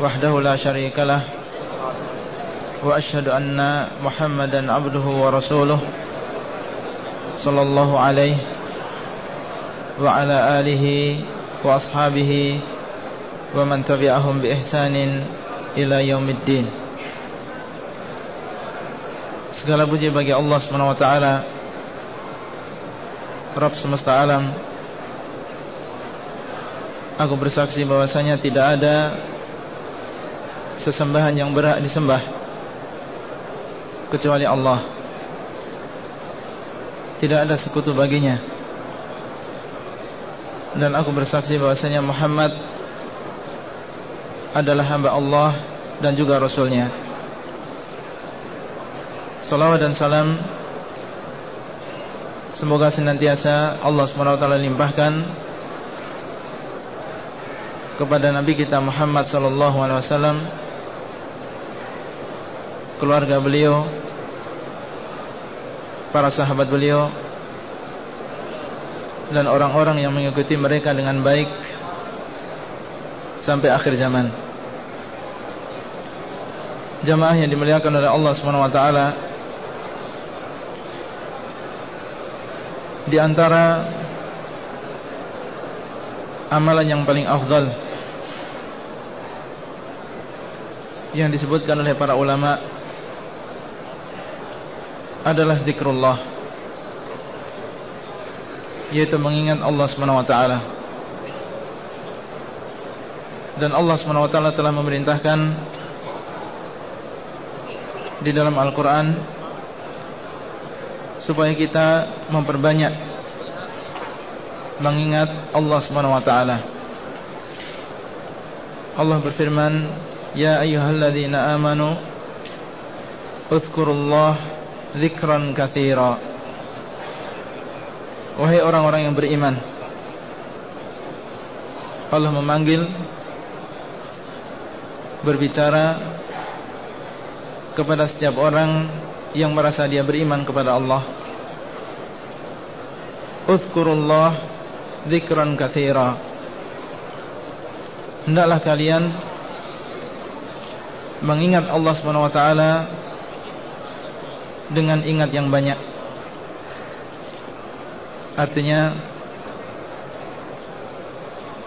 وحده لا شريك له وأشهد أن محمدا عبده ورسوله صلى الله عليه وعلى آله وأصحابه ومن تبعهم بإحسان إلى يوم الدين Segala puji bagi Allah SWT Rabb semesta alam Aku bersaksi bahwasanya tidak ada Sesembahan yang berhak disembah. Kecuali Allah. Tidak ada sekutu baginya. Dan aku bersaksi bahwasanya Muhammad Adalah hamba Allah Dan juga Rasulnya. Salawat dan salam Semoga senantiasa Allah SWT limpahkan Kepada Nabi kita Muhammad SAW Keluarga beliau Para sahabat beliau Dan orang-orang yang mengikuti mereka dengan baik Sampai akhir zaman. Jamaah yang dimuliakan oleh Allah SWT Di antara amalan yang paling afdal yang disebutkan oleh para ulama adalah zikrullah yaitu mengingat Allah Subhanahu wa taala dan Allah Subhanahu wa taala telah memerintahkan di dalam Al-Qur'an supaya kita memperbanyak mengingat Allah Subhanahu wa taala. Allah berfirman, "Ya ayyuhalladzina amanu uzkurullah dzikran katsira." Wahai orang-orang yang beriman, Allah memanggil berbicara kepada setiap orang yang merasa dia beriman kepada Allah. Uzkurullah Zikran kathira. Hendaklah kalian Mengingat Allah SWT Dengan ingat yang banyak. Artinya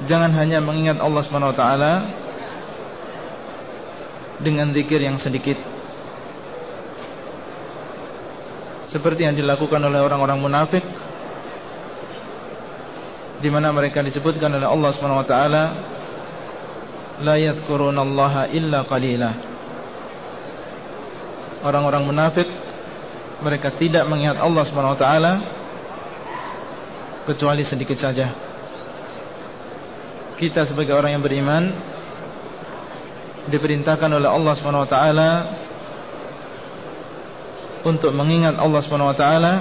Jangan hanya mengingat Allah SWT Dengan zikir yang sedikit. Seperti yang dilakukan oleh orang-orang munafik di mana mereka disebutkan oleh Allah Subhanahu wa taala la yadhkurunallaha illa qalila. Orang-orang munafik mereka tidak mengingat Allah Subhanahu wa taala kecuali sedikit saja. Kita sebagai orang yang beriman diperintahkan oleh Allah Subhanahu wa taala untuk mengingat Allah Subhanahu wa taala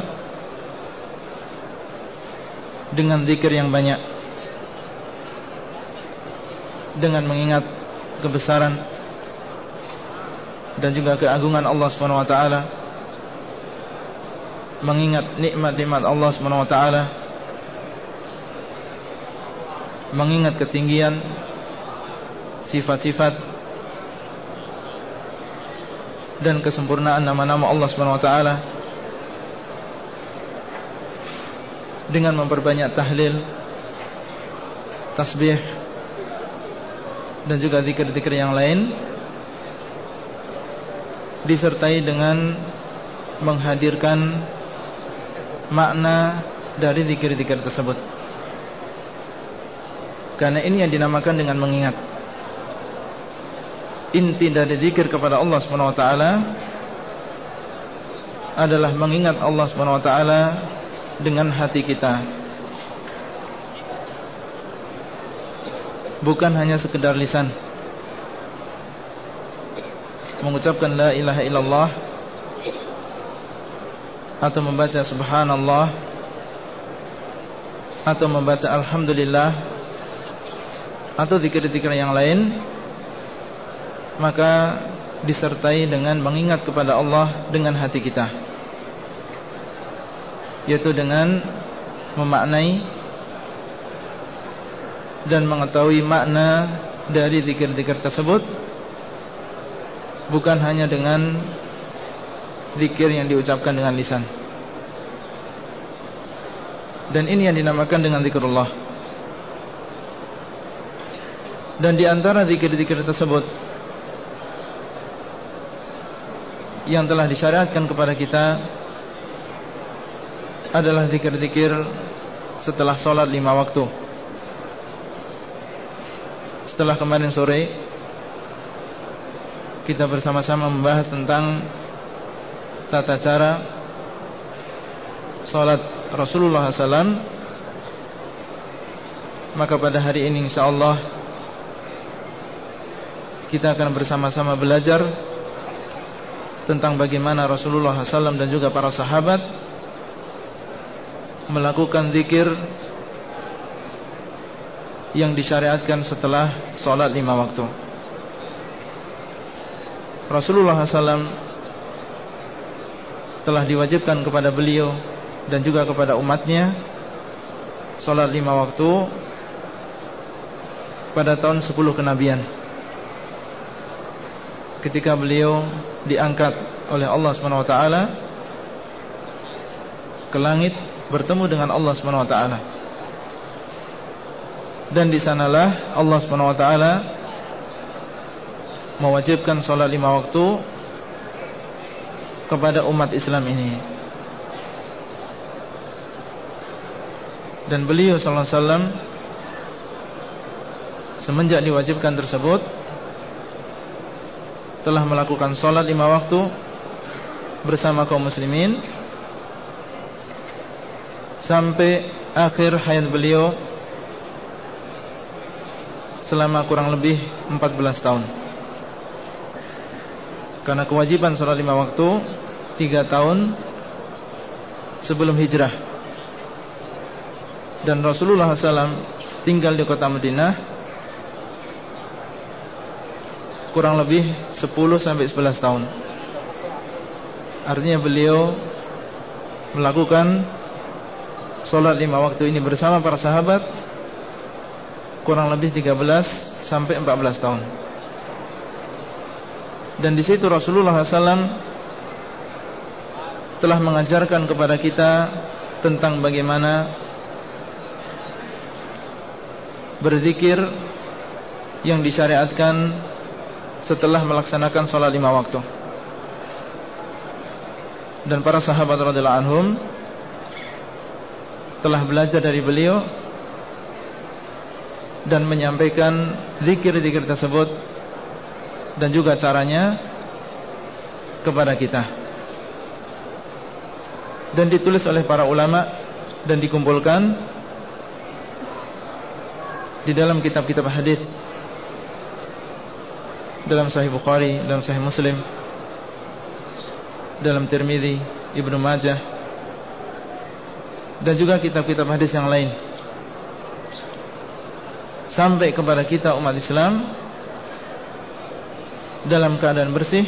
dengan zikir yang banyak dengan mengingat kebesaran dan juga keagungan Allah Subhanahu wa taala mengingat nikmat-nikmat Allah taala mengingat ketinggian sifat-sifat dan kesempurnaan nama-nama Allah taala dengan memperbanyak tahlil, tasbih dan juga zikir-zikir yang lain disertai dengan menghadirkan makna dari zikir-zikir tersebut. Karena ini yang dinamakan dengan mengingat inti dari zikir kepada Allah taala adalah mengingat Allah taala dengan hati kita. Bukan hanya sekedar lisan. mengucapkan la ilaha illallah atau membaca subhanallah. Atau membaca alhamdulillah. Atau zikir-zikir yang lain. Maka disertai dengan mengingat kepada Allah dengan hati kita. Yaitu dengan memaknai dan mengetahui makna dari zikir-zikir tersebut. Bukan hanya dengan zikir yang diucapkan dengan lisan. Dan ini yang dinamakan dengan zikrullah. Dan di antara zikir-zikir tersebut yang telah disyariatkan kepada kita adalah zikir-zikir setelah sholat lima waktu. Setelah kemarin sore kita bersama-sama membahas tentang tata cara salat Rasulullah SAW maka pada hari ini insyaallah kita akan bersama-sama belajar tentang bagaimana Rasulullah SAW dan juga para sahabat melakukan zikir yang disyariatkan setelah sholat lima waktu. Rasulullah SAW telah diwajibkan kepada beliau dan juga kepada umatnya Salat lima waktu pada tahun 10 kenabian. Ketika beliau diangkat oleh Allah SWT ke langit bertemu dengan Allah SWT dan di sanalah Allah SWT mewajibkan sholat lima waktu kepada umat Islam ini. Dan beliau sallallahu alaihi wasallam semenjak diwajibkan tersebut telah melakukan sholat lima waktu bersama kaum muslimin sampai akhir hayat beliau selama kurang lebih 14 tahun. Karena kewajiban sholat lima waktu Tiga tahun Sebelum hijrah. Dan Rasulullah SAW Tinggal di kota Madinah Kurang lebih 10 sampai 11 tahun. Artinya beliau Melakukan Sholat lima waktu ini bersama para sahabat Kurang lebih 13 sampai 14 tahun. Dan di situ Rasulullah SAW telah mengajarkan kepada kita tentang bagaimana berzikir yang disyariatkan setelah melaksanakan sholat lima waktu. Dan para sahabat radhiyallahu anhum telah belajar dari beliau dan menyampaikan zikir-zikir tersebut dan juga caranya kepada kita. Dan ditulis oleh para ulama dan dikumpulkan di dalam kitab-kitab hadis dalam Sahih Bukhari, dalam Sahih Muslim, dalam Tirmizi, Ibnu Majah dan juga kitab-kitab hadis yang lain. Sampai kepada kita umat Islam dalam keadaan bersih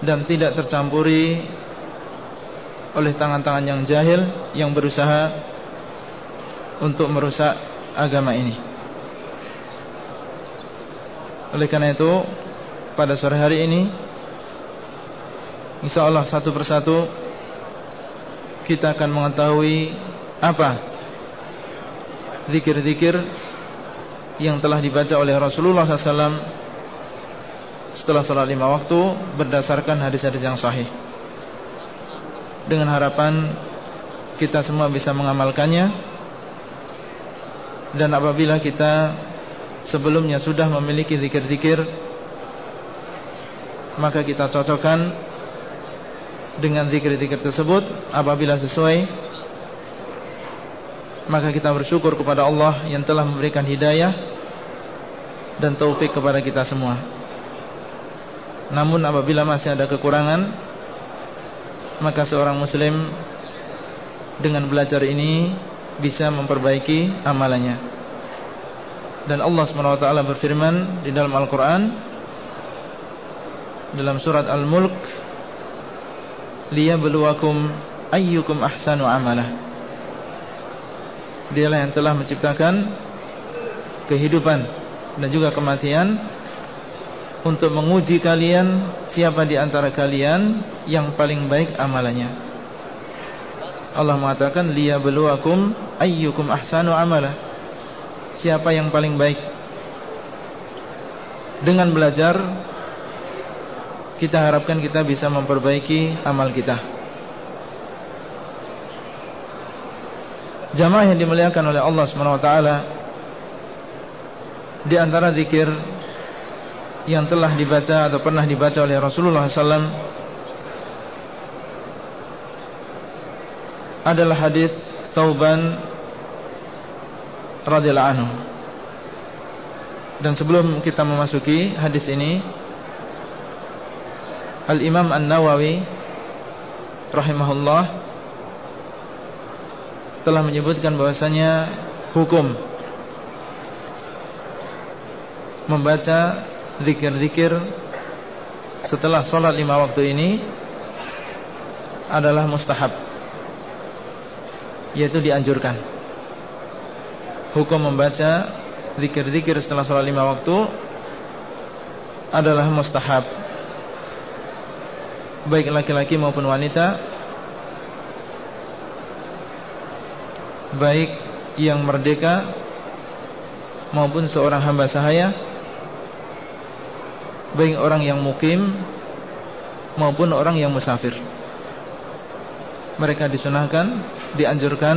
dan tidak tercampuri oleh tangan-tangan yang jahil yang berusaha untuk merusak agama ini. Oleh karena itu, pada sore hari ini insya Allah satu persatu kita akan mengetahui apa zikir-zikir yang telah dibaca oleh Rasulullah SAW setelah sholat lima waktu berdasarkan hadis-hadis yang sahih. Dengan harapan kita semua bisa mengamalkannya dan apabila kita sebelumnya sudah memiliki zikir-zikir maka kita cocokkan dengan zikir-zikir tersebut apabila sesuai maka kita bersyukur kepada Allah yang telah memberikan hidayah dan taufik kepada kita semua. Namun apabila masih ada kekurangan Maka seorang muslim Dengan belajar ini Bisa memperbaiki amalannya. Dan Allah SWT berfirman Di dalam Al-Quran Dalam surat Al-Mulk Liyabluwakum ayyukum ahsanu amalah Dialah yang telah menciptakan kehidupan dan juga kematian untuk menguji kalian siapa di antara kalian yang paling baik amalannya. Allah mengatakan liyabluwakum ayyukum ahsanu amala. Siapa yang paling baik? Dengan belajar kita harapkan kita bisa memperbaiki amal kita. Jamaah yang dimuliakan oleh Allah SWT Di antara zikir Yang telah dibaca atau pernah dibaca oleh Rasulullah SAW Adalah hadis Tauban radhiyallahu anhu. Dan sebelum kita memasuki hadis ini Al-Imam An-Nawawi rahimahullah telah menyebutkan bahwasanya hukum membaca zikir-zikir setelah sholat lima waktu ini adalah mustahab yaitu dianjurkan. Hukum membaca zikir-zikir setelah sholat lima waktu adalah mustahab baik laki-laki maupun wanita baik yang merdeka maupun seorang hamba sahaya baik orang yang mukim maupun orang yang musafir. Mereka disunahkan dianjurkan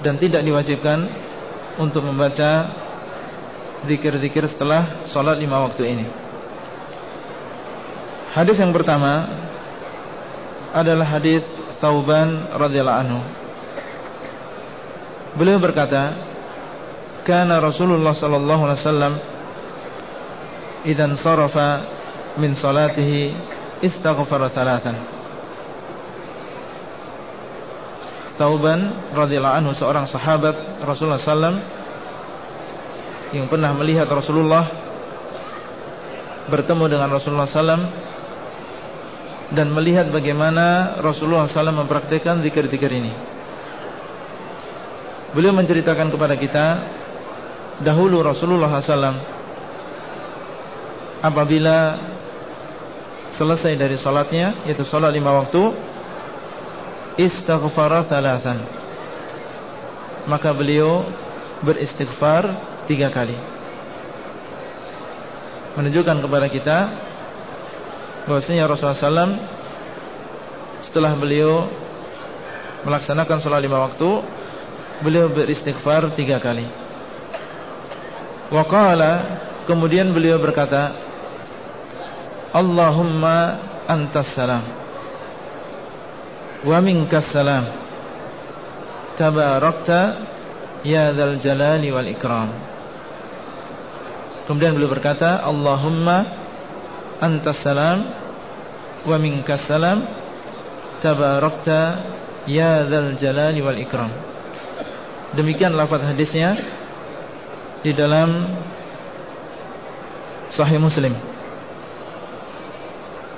dan tidak diwajibkan untuk membaca zikir-zikir setelah sholat lima waktu ini. Hadis yang pertama adalah hadis Thauban radhiyallahu anhu. Beliau berkata, "Kana Rasulullah sallallahu alaihi wasallam idan sarafa min salatihi istaghfara salatan." Tauban radhiyallahu anhu seorang sahabat Rasulullah sallam yang pernah melihat Rasulullah bertemu dengan Rasulullah sallam dan melihat bagaimana Rasulullah sallam mempraktikkan zikir-zikir ini. Beliau menceritakan kepada kita Dahulu Rasulullah SAW Apabila Selesai dari salatnya Yaitu salat lima waktu Istighfar thalathan Maka beliau Beristighfar Tiga kali Menunjukkan kepada kita bahwasanya Rasulullah SAW Setelah beliau Melaksanakan salat lima waktu beliau beristighfar tiga kali. Waqala kemudian beliau berkata, Allahumma antas salam wa minkas salam tabarakta ya dzal jalali wal ikram. Kemudian beliau berkata, Allahumma antas salam wa minkas salam tabarakta ya dzal jalali wal ikram. Demikian lafaz hadisnya di dalam Sahih Muslim.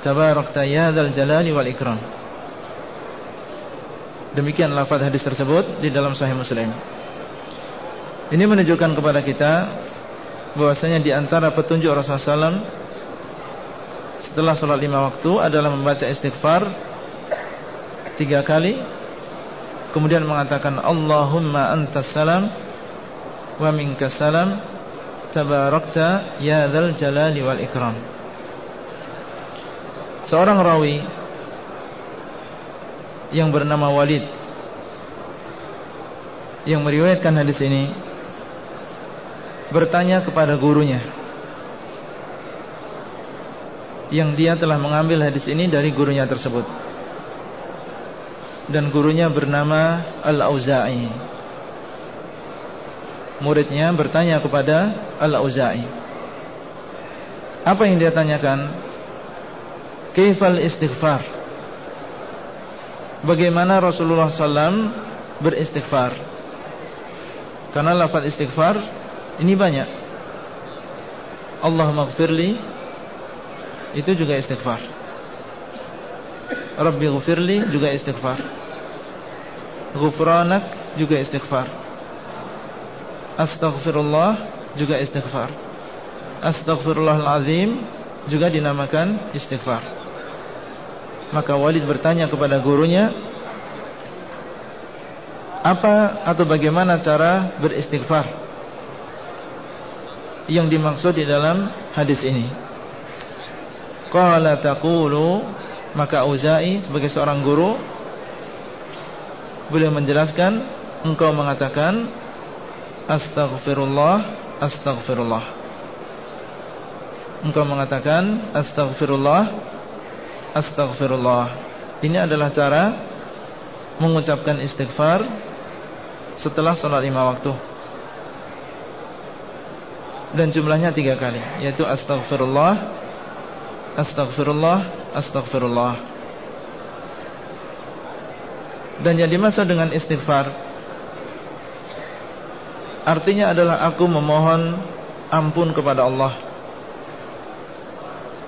Tabarakta ya dzal jalali wal ikram. Demikian lafaz hadis tersebut di dalam Sahih Muslim. Ini menunjukkan kepada kita bahwasanya di antara petunjuk Rasulullah SAW setelah sholat lima waktu adalah membaca istighfar tiga kali Kemudian mengatakan Allahumma antas salam Wa minkas salam Tabarakta Ya dhal jalali wal ikram Seorang rawi Yang bernama Walid Yang meriwayatkan hadis ini Bertanya kepada gurunya Yang dia telah mengambil hadis ini Dari gurunya tersebut dan gurunya bernama Al-Auza'i. Muridnya bertanya kepada Al-Auza'i. Apa yang dia tanyakan? Kaifal istighfar? Bagaimana Rasulullah SAW beristighfar? Karena lafaz istighfar ini banyak. Allahumma gfirli itu juga istighfar. Rabbi gfirli juga istighfar. Ghufranak juga istighfar. Astaghfirullah juga istighfar. Astaghfirullahalazim juga dinamakan istighfar. Maka Walid bertanya kepada gurunya, apa atau bagaimana cara beristighfar yang dimaksud di dalam hadis ini? Qala taqulu maka Uzai sebagai seorang guru beliau menjelaskan engkau mengatakan astaghfirullah astaghfirullah engkau mengatakan astaghfirullah astaghfirullah. Ini adalah cara mengucapkan istighfar setelah sholat lima waktu. Dan jumlahnya tiga kali, yaitu astaghfirullah, astaghfirullah, astaghfirullah. Dan yang dimaksud dengan istighfar Artinya adalah aku memohon ampun kepada Allah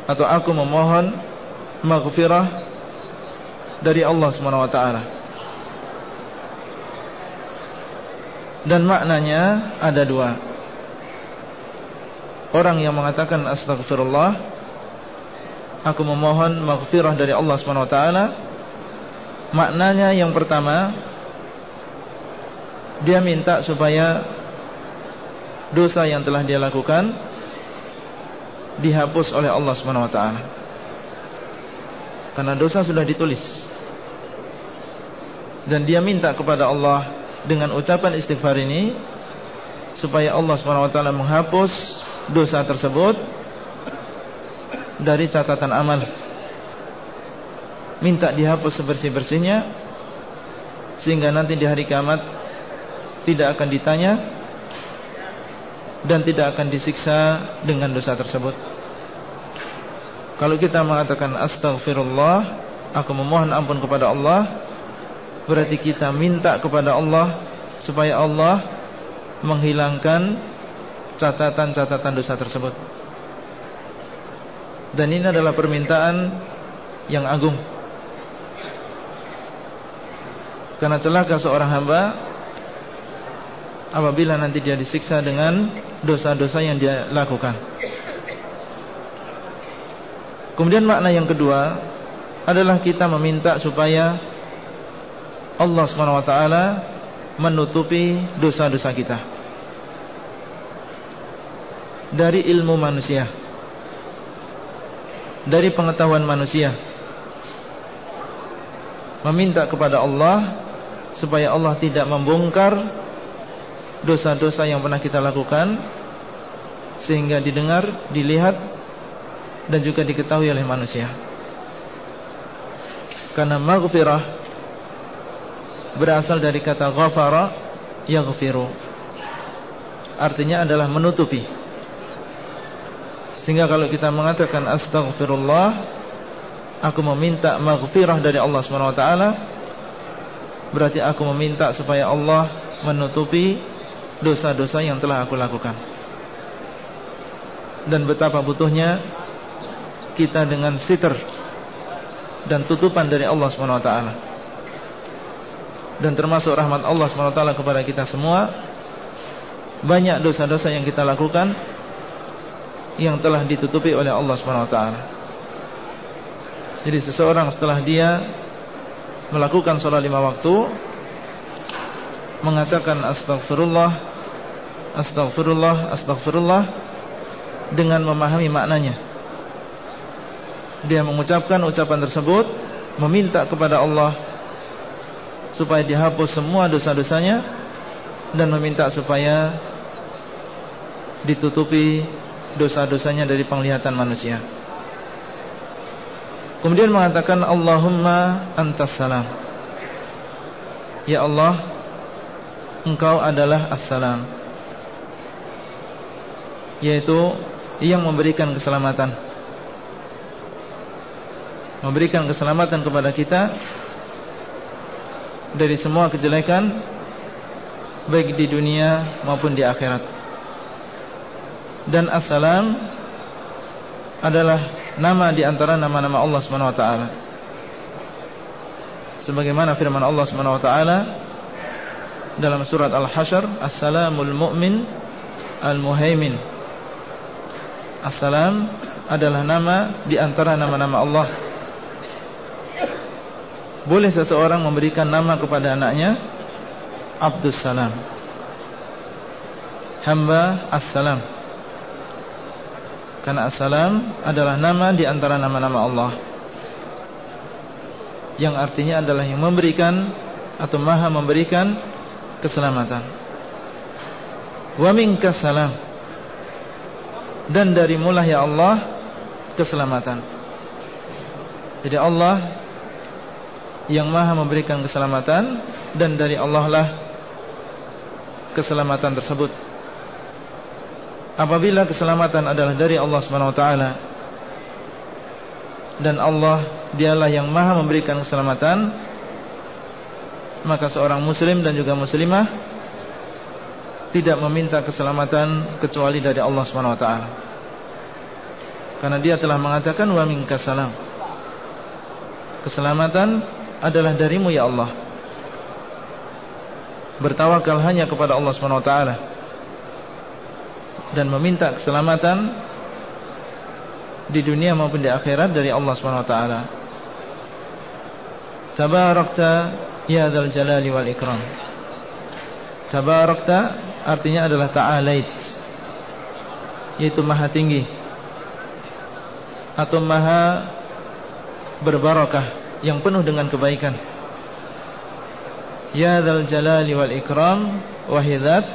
atau aku memohon maghfirah dari Allah Subhanahu wa taala. Dan maknanya ada dua. Orang yang mengatakan astagfirullah aku memohon maghfirah dari Allah Subhanahu wa taala maknanya yang pertama dia minta supaya dosa yang telah dia lakukan dihapus oleh Allah Subhanahu wa taala. Karena dosa sudah ditulis. Dan dia minta kepada Allah dengan ucapan istighfar ini supaya Allah taala menghapus dosa tersebut dari catatan amal. Minta dihapus sebersih-bersihnya sehingga nanti di hari kiamat tidak akan ditanya dan tidak akan disiksa dengan dosa tersebut. Kalau kita mengatakan astaghfirullah, aku memohon ampun kepada Allah, berarti kita minta kepada Allah supaya Allah menghilangkan catatan-catatan dosa tersebut. Dan ini adalah permintaan yang agung. Karena celaka seorang hamba apabila nanti dia disiksa dengan dosa-dosa yang dia lakukan. Kemudian makna yang kedua adalah kita meminta supaya Allah Swt menutupi dosa-dosa kita dari ilmu manusia, dari pengetahuan manusia. Meminta kepada Allah supaya Allah tidak membongkar dosa-dosa yang pernah kita lakukan sehingga didengar, dilihat dan juga diketahui oleh manusia. Karena maghfirah berasal dari kata ghafara yaghfiru. Artinya adalah menutupi. Sehingga kalau kita mengatakan astaghfirullah, aku meminta maghfirah dari Allah Subhanahu wa taala, berarti aku meminta supaya Allah menutupi dosa-dosa yang telah aku lakukan Dan betapa butuhnya Kita dengan sitter Dan tutupan dari Allah SWT Dan termasuk rahmat Allah SWT kepada kita semua. Banyak dosa-dosa yang kita lakukan Yang telah ditutupi oleh Allah SWT Jadi seseorang setelah dia Melakukan sholat lima waktu Mengatakan astagfirullah Astaghfirullah Astaghfirullah Dengan memahami maknanya Dia mengucapkan ucapan tersebut Meminta kepada Allah Supaya dihapus semua dosa-dosanya Dan meminta supaya Ditutupi Dosa-dosanya dari penglihatan manusia. Kemudian mengatakan Allahumma antas salam. Ya Allah Engkau adalah assalam yaitu yang memberikan keselamatan memberikan keselamatan kepada kita dari semua kejelekan baik di dunia maupun di akhirat. Dan assalam adalah nama di antara nama-nama Allah Subhanahu wa taala. Sebagaimana firman Allah Subhanahu wa taala dalam surat Al-Hasyr, Assalamul Mu'min Al-Muhaimin. Assalam adalah nama di antara nama-nama Allah boleh seseorang memberikan nama kepada anaknya? Abdus Salam. Hamba As-Salam. Karena As-Salam adalah nama di antara nama-nama Allah. Yang artinya adalah yang memberikan Atau maha memberikan Keselamatan. Wa salam. Dan dari mulah ya Allah Keselamatan. Jadi Allah yang maha memberikan keselamatan dan dari Allah lah keselamatan tersebut. Apabila keselamatan adalah dari Allah Subhanahu wa taala dan Allah dialah yang maha memberikan keselamatan, maka seorang muslim dan juga muslimah tidak meminta keselamatan kecuali dari Allah Subhanahu wa taala. Karena dia telah mengatakan wa minkas salam. Keselamatan adalah darimu ya Allah. Bertawakal hanya kepada Allah SWT Dan meminta keselamatan Di dunia maupun di akhirat dari Allah SWT Tabarakta Ya dhal jalali wal ikram. Tabarakta Artinya adalah ta'alait Yaitu maha tinggi Atau maha Berbarakah yang penuh dengan kebaikan. Ya dzal jalali wal ikram wahidat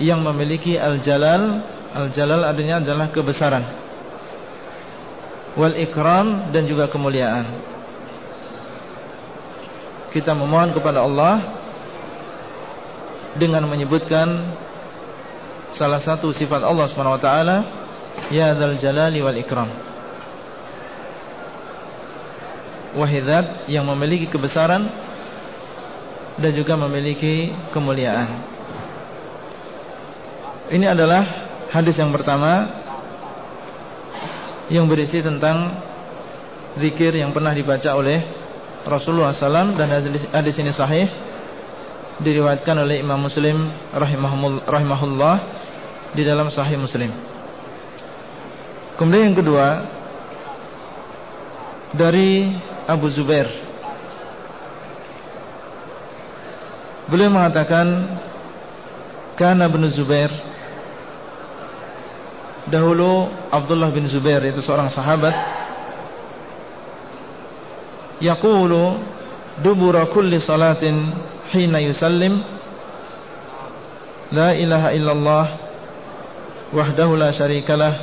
yang memiliki al-jalal, al-jalal adanya adalah kebesaran. Wal ikram dan juga kemuliaan. Kita memohon kepada Allah dengan menyebutkan salah satu sifat Allah Subhanahu wa taala, ya dzal jalali wal ikram. Wahidat yang memiliki kebesaran dan juga memiliki kemuliaan. Ini adalah hadis yang pertama yang berisi tentang zikir yang pernah dibaca oleh Rasulullah SAW dan hadis ini sahih diriwayatkan oleh Imam Muslim rahimahullah di dalam Sahih Muslim. Kemudian yang kedua dari Abu Zubair. Beliau mengatakan Kana bin Zubair. Dahulu Abdullah bin Zubair Itu seorang sahabat. Yaqulu Dubura kulli salatin Hina yusallim. La ilaha illallah Wahdahu la syarikalah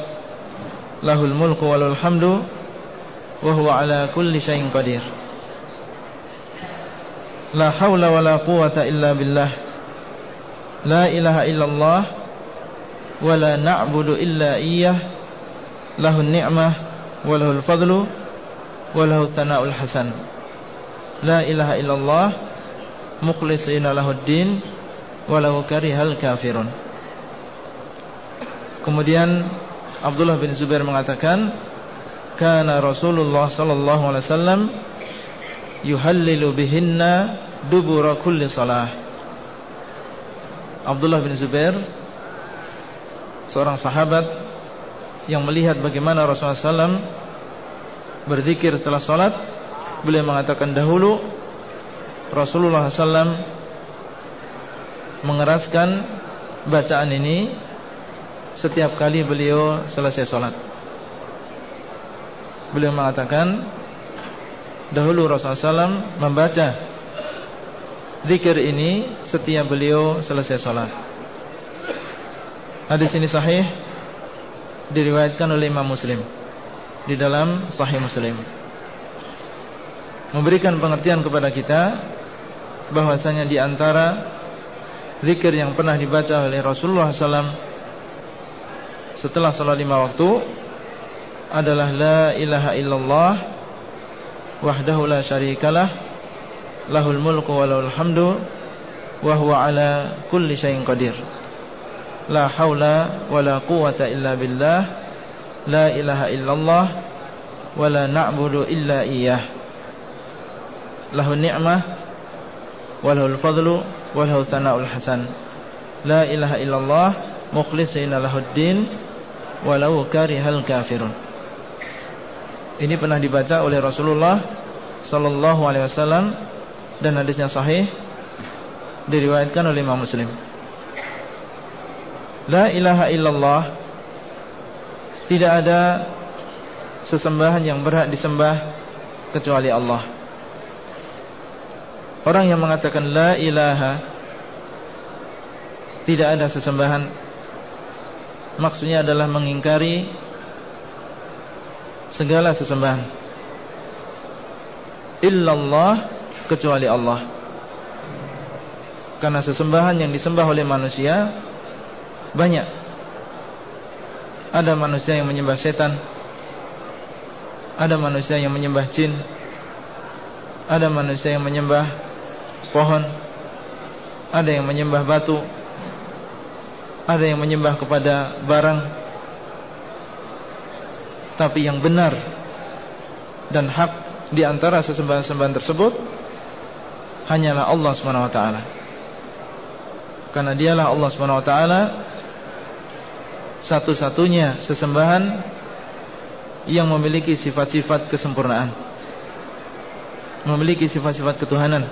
Lahul mulku walul hamdu kulli syai'in qadir la haula wala quwata illa billah la ilaha illallah wa la na'budu illa iyyah lahu ni'mah wa lahu al-fadlu wa lahu thana'ul hasan la ilaha illallah mukhlisina lahu ad-din wa lahu karihal kafirun kemudian Abdullah bin Zubair mengatakan kana Rasulullah sallallahu alaihi wasallam yuhallilu bihinna dubura kulli salah. Abdullah bin Zubair seorang sahabat yang melihat bagaimana Rasulullah SAW berzikir setelah salat, beliau mengatakan dahulu Rasulullah SAW mengeraskan bacaan ini setiap kali beliau selesai salat. Beliau mengatakan Dahulu Rasulullah SAW membaca Zikir ini setiap beliau selesai sholat. Hadis ini sahih Diriwayatkan oleh Imam Muslim Di dalam sahih Muslim. Memberikan pengertian kepada kita bahwasanya di antara Zikir yang pernah dibaca oleh Rasulullah SAW setelah salat lima waktu adalah la ilaha illallah wahdahu la syarikalah lahul mulku wa lahul hamdu wa huwa ala kulli syai'in qadir la haula wa la quwata illa billah la ilaha illallah wa la na'budu illa iyyah lahu ni'mah wa lahul fadlu wa lahu thana'ul hasan la ilaha illallah mukhlishina lahuddin walau karihal kafirun ini pernah dibaca oleh Rasulullah sallallahu alaihi wasallam dan hadisnya sahih diriwayatkan oleh Imam Muslim. La ilaha illallah tidak ada sesembahan yang berhak disembah kecuali Allah. Orang yang mengatakan la ilaha tidak ada sesembahan maksudnya adalah mengingkari segala sesembahan. Illallah kecuali Allah. Karena sesembahan yang disembah oleh manusia banyak. Ada manusia yang menyembah setan. Ada manusia yang menyembah jin. Ada manusia yang menyembah pohon. Ada yang menyembah batu. Ada yang menyembah kepada barang tapi yang benar dan hak di antara sesembahan-sembahan tersebut hanyalah Allah Subhanahu wa taala. Karena dialah Allah Subhanahu wa taala satu-satunya sesembahan yang memiliki sifat-sifat kesempurnaan. Memiliki sifat-sifat ketuhanan.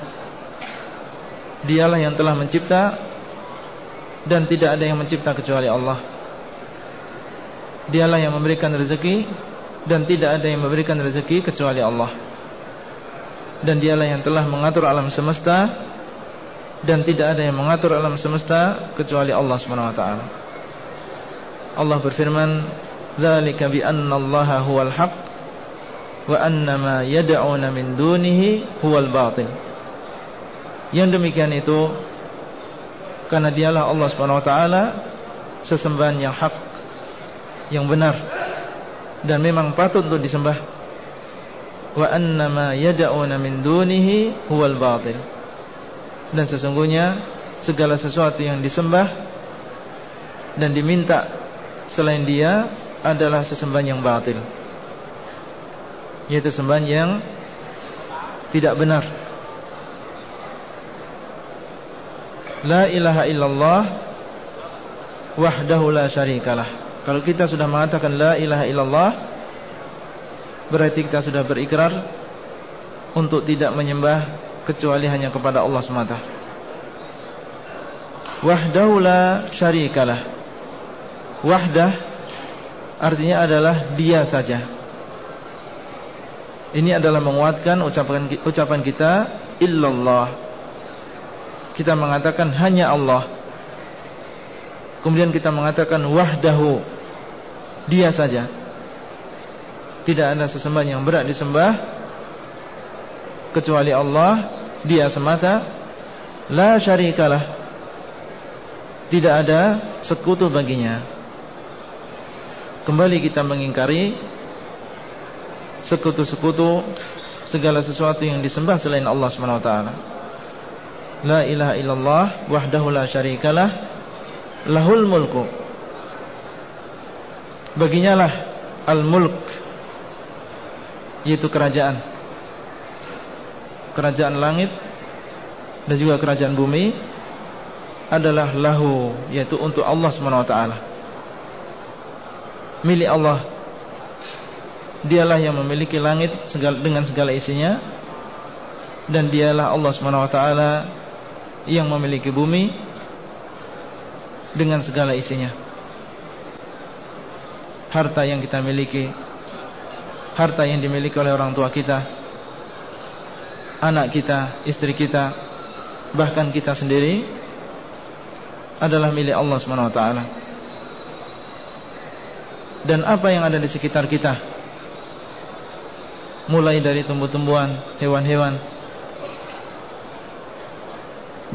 Dialah yang telah mencipta dan tidak ada yang mencipta kecuali Allah. Dialah yang memberikan rezeki dan tidak ada yang memberikan rezeki kecuali Allah. Dan dialah yang telah mengatur alam semesta dan tidak ada yang mengatur alam semesta kecuali Allah taala. Allah berfirman, "Dzalika bi anna Allah huwal haq wa anna ma yad'una min dunihi huwal batil." Yang demikian itu karena dialah Allah taala sesembahan yang hak yang benar. Dan memang patut untuk disembah. Wa annama yad'una min dunihi huwal batil. Dan sesungguhnya segala sesuatu yang disembah dan diminta selain dia adalah sesembahan yang batil. Yaitu sembahan yang tidak benar. La ilaha illallah wahdahu la syarikalah kalau kita sudah mengatakan la ilaha illallah Berarti kita sudah berikrar Untuk tidak menyembah Kecuali hanya kepada Allah semata. Wahdahu la syarikalah. Wahdah Artinya adalah dia saja. Ini adalah menguatkan ucapan, ucapan kita Illallah. Kita mengatakan hanya Allah. Kemudian kita mengatakan wahdahu dia saja. Tidak ada sesembahan yang berat disembah Kecuali Allah Dia semata. La syarikalah. Tidak ada sekutu baginya. Kembali kita mengingkari Sekutu-sekutu Segala sesuatu yang disembah selain Allah SWT La ilaha illallah Wahdahu la syarikalah. Lahul mulku Baginya lah Al-Mulk Yaitu kerajaan. Kerajaan langit Dan juga kerajaan bumi Adalah lahu Yaitu untuk Allah SWT Milik Allah. Dialah yang memiliki langit Dengan segala isinya Dan dialah Allah SWT Yang memiliki bumi Dengan segala isinya harta yang kita miliki harta yang dimiliki oleh orang tua kita anak kita, istri kita bahkan kita sendiri adalah milik Allah SWT dan apa yang ada di sekitar kita mulai dari tumbuh-tumbuhan, hewan-hewan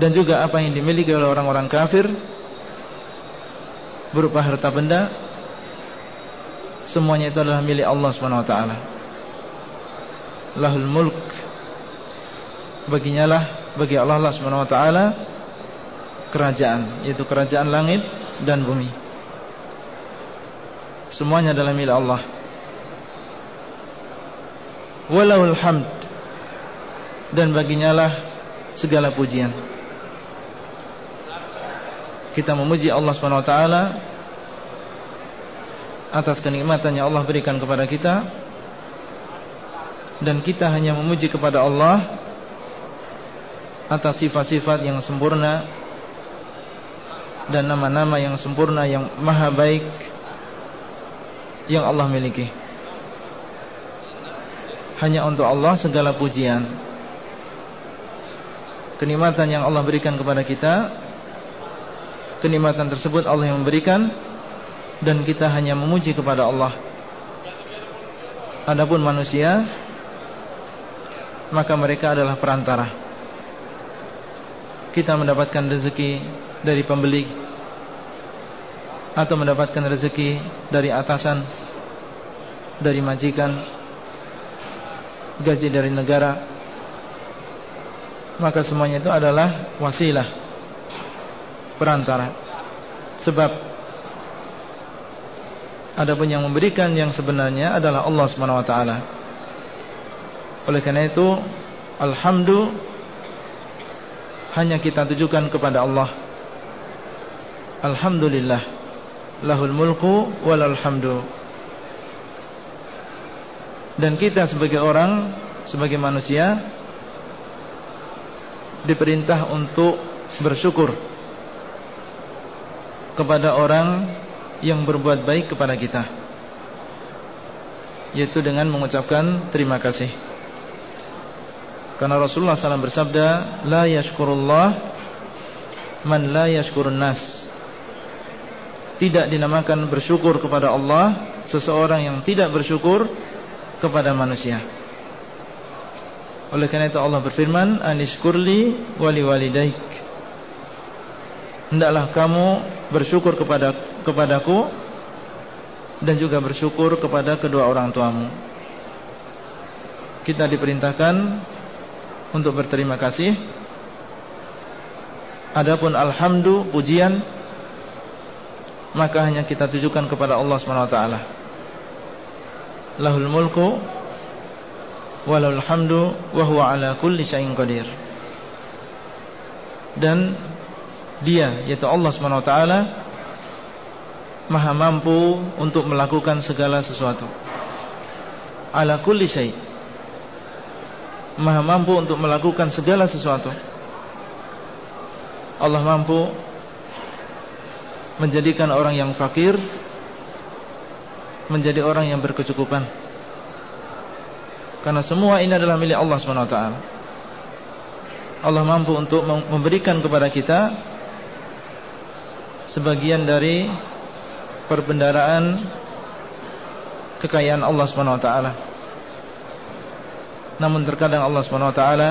dan juga apa yang dimiliki oleh orang-orang kafir berupa harta benda semuanya itu adalah milik Allah Subhanahu wa taala. Lahul mulk baginya lah bagi Allah, Allah Subhanahu wa taala kerajaan, yaitu kerajaan langit dan bumi. Semuanya adalah milik Allah. Walahul hamd dan baginya lah segala pujian. Kita memuji Allah Subhanahu wa taala atas kenikmatan yang Allah berikan kepada kita dan kita hanya memuji kepada Allah atas sifat-sifat yang sempurna dan nama-nama yang sempurna yang maha baik yang Allah miliki. Hanya untuk Allah segala pujian. Kenikmatan yang Allah berikan kepada kita, kenikmatan tersebut Allah yang memberikan dan kita hanya memuji kepada Allah. Adapun manusia maka mereka adalah perantara. Kita mendapatkan rezeki dari pembeli atau mendapatkan rezeki dari atasan, dari majikan, gaji dari negara. Maka semuanya itu adalah wasilah perantara. Sebab Adapun yang memberikan yang sebenarnya adalah Allah Subhanahu wa taala. Oleh karena itu, alhamdulillah hanya kita tujukan kepada Allah. Alhamdulillah. Lahul mulku walal hamdu. Dan kita sebagai orang, sebagai manusia diperintah untuk bersyukur kepada orang yang berbuat baik kepada kita. Yaitu dengan mengucapkan terima kasih. Karena Rasulullah SAW bersabda la yashkurullah man la yashkurun nas. Tidak dinamakan bersyukur kepada Allah seseorang yang tidak bersyukur kepada manusia. Oleh karena itu Allah berfirman anishkurli wali walidaik hendaklah kamu bersyukur kepada kepadaku dan juga bersyukur kepada kedua orang tuamu. Kita diperintahkan untuk berterima kasih. Adapun alhamdulillah pujian maka hanya kita tujukan kepada Allah Subhanahu wa taala. Lahul mulku walahul hamdu wa huwa ala kulli syai'in qadir. Dan dia yaitu Allah Subhanahu wa taala maha mampu untuk melakukan segala sesuatu. Ala kulli syai. Maha mampu untuk melakukan segala sesuatu. Allah mampu menjadikan orang yang fakir menjadi orang yang berkecukupan. Karena semua ini adalah milik Allah SWT Allah mampu untuk memberikan kepada kita sebagian dari perbendaraan kekayaan Allah Subhanahu wa taala. Namun terkadang Allah Subhanahu wa taala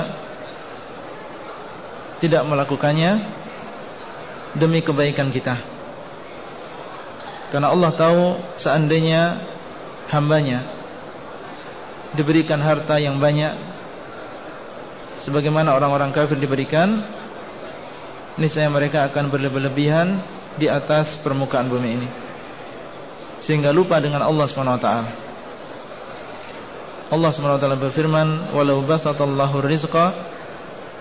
tidak melakukannya demi kebaikan kita. Karena Allah tahu seandainya hambanya diberikan harta yang banyak sebagaimana orang-orang kafir diberikan niscaya mereka akan berlebihan di atas permukaan bumi ini sehingga lupa dengan Allah Subhanahu wa taala. Allah Subhanahu wa taala berfirman, "Walau basatallahu rizqa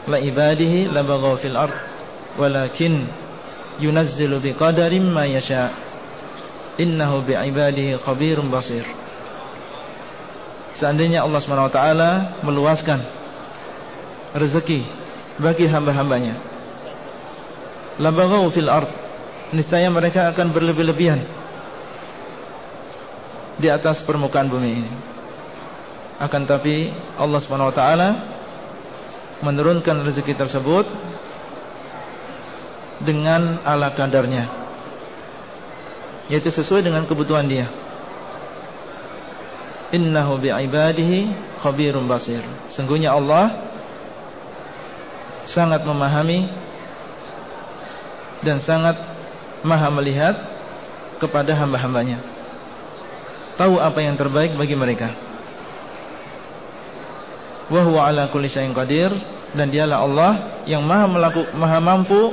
la ibadihi labaghaw fil ard, walakin yunazzilu biqadarin ma yasha. Innahu bi'ibadihi khabirum basir." Seandainya Allah Subhanahu wa taala meluaskan rezeki bagi hamba-hambanya, labaghaw fil ard, niscaya mereka akan berlebih-lebihan di atas permukaan bumi ini. Akan tapi Allah Subhanahu wa taala menurunkan rezeki tersebut dengan ala kadarnya. Yaitu sesuai dengan kebutuhan dia. Innahu bi'ibadihi khabirum basir. Sungguhnya Allah sangat memahami dan sangat maha melihat kepada hamba-hambanya. Tahu apa yang terbaik bagi mereka. Wa huwa ala kulli syai'in qadir dan dialah Allah yang maha, melaku, maha mampu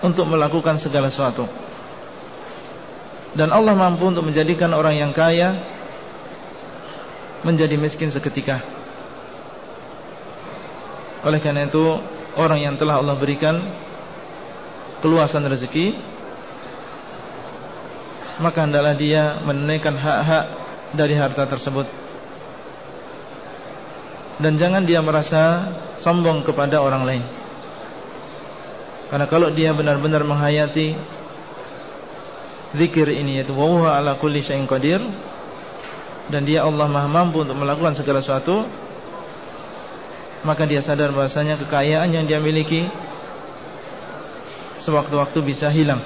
untuk melakukan segala sesuatu. Dan Allah mampu untuk menjadikan orang yang kaya menjadi miskin seketika. Oleh karena itu, orang yang telah Allah berikan keluasan rezeki, maka hendaklah dia menunaikan hak-hak dari harta tersebut. Dan jangan dia merasa sombong kepada orang lain. Karena kalau dia benar-benar menghayati zikir ini yaitu wa huwa ala kulli syai'in qadir dan dia Allah Maha mampu untuk melakukan segala sesuatu maka dia sadar bahasanya kekayaan yang dia miliki sewaktu-waktu bisa hilang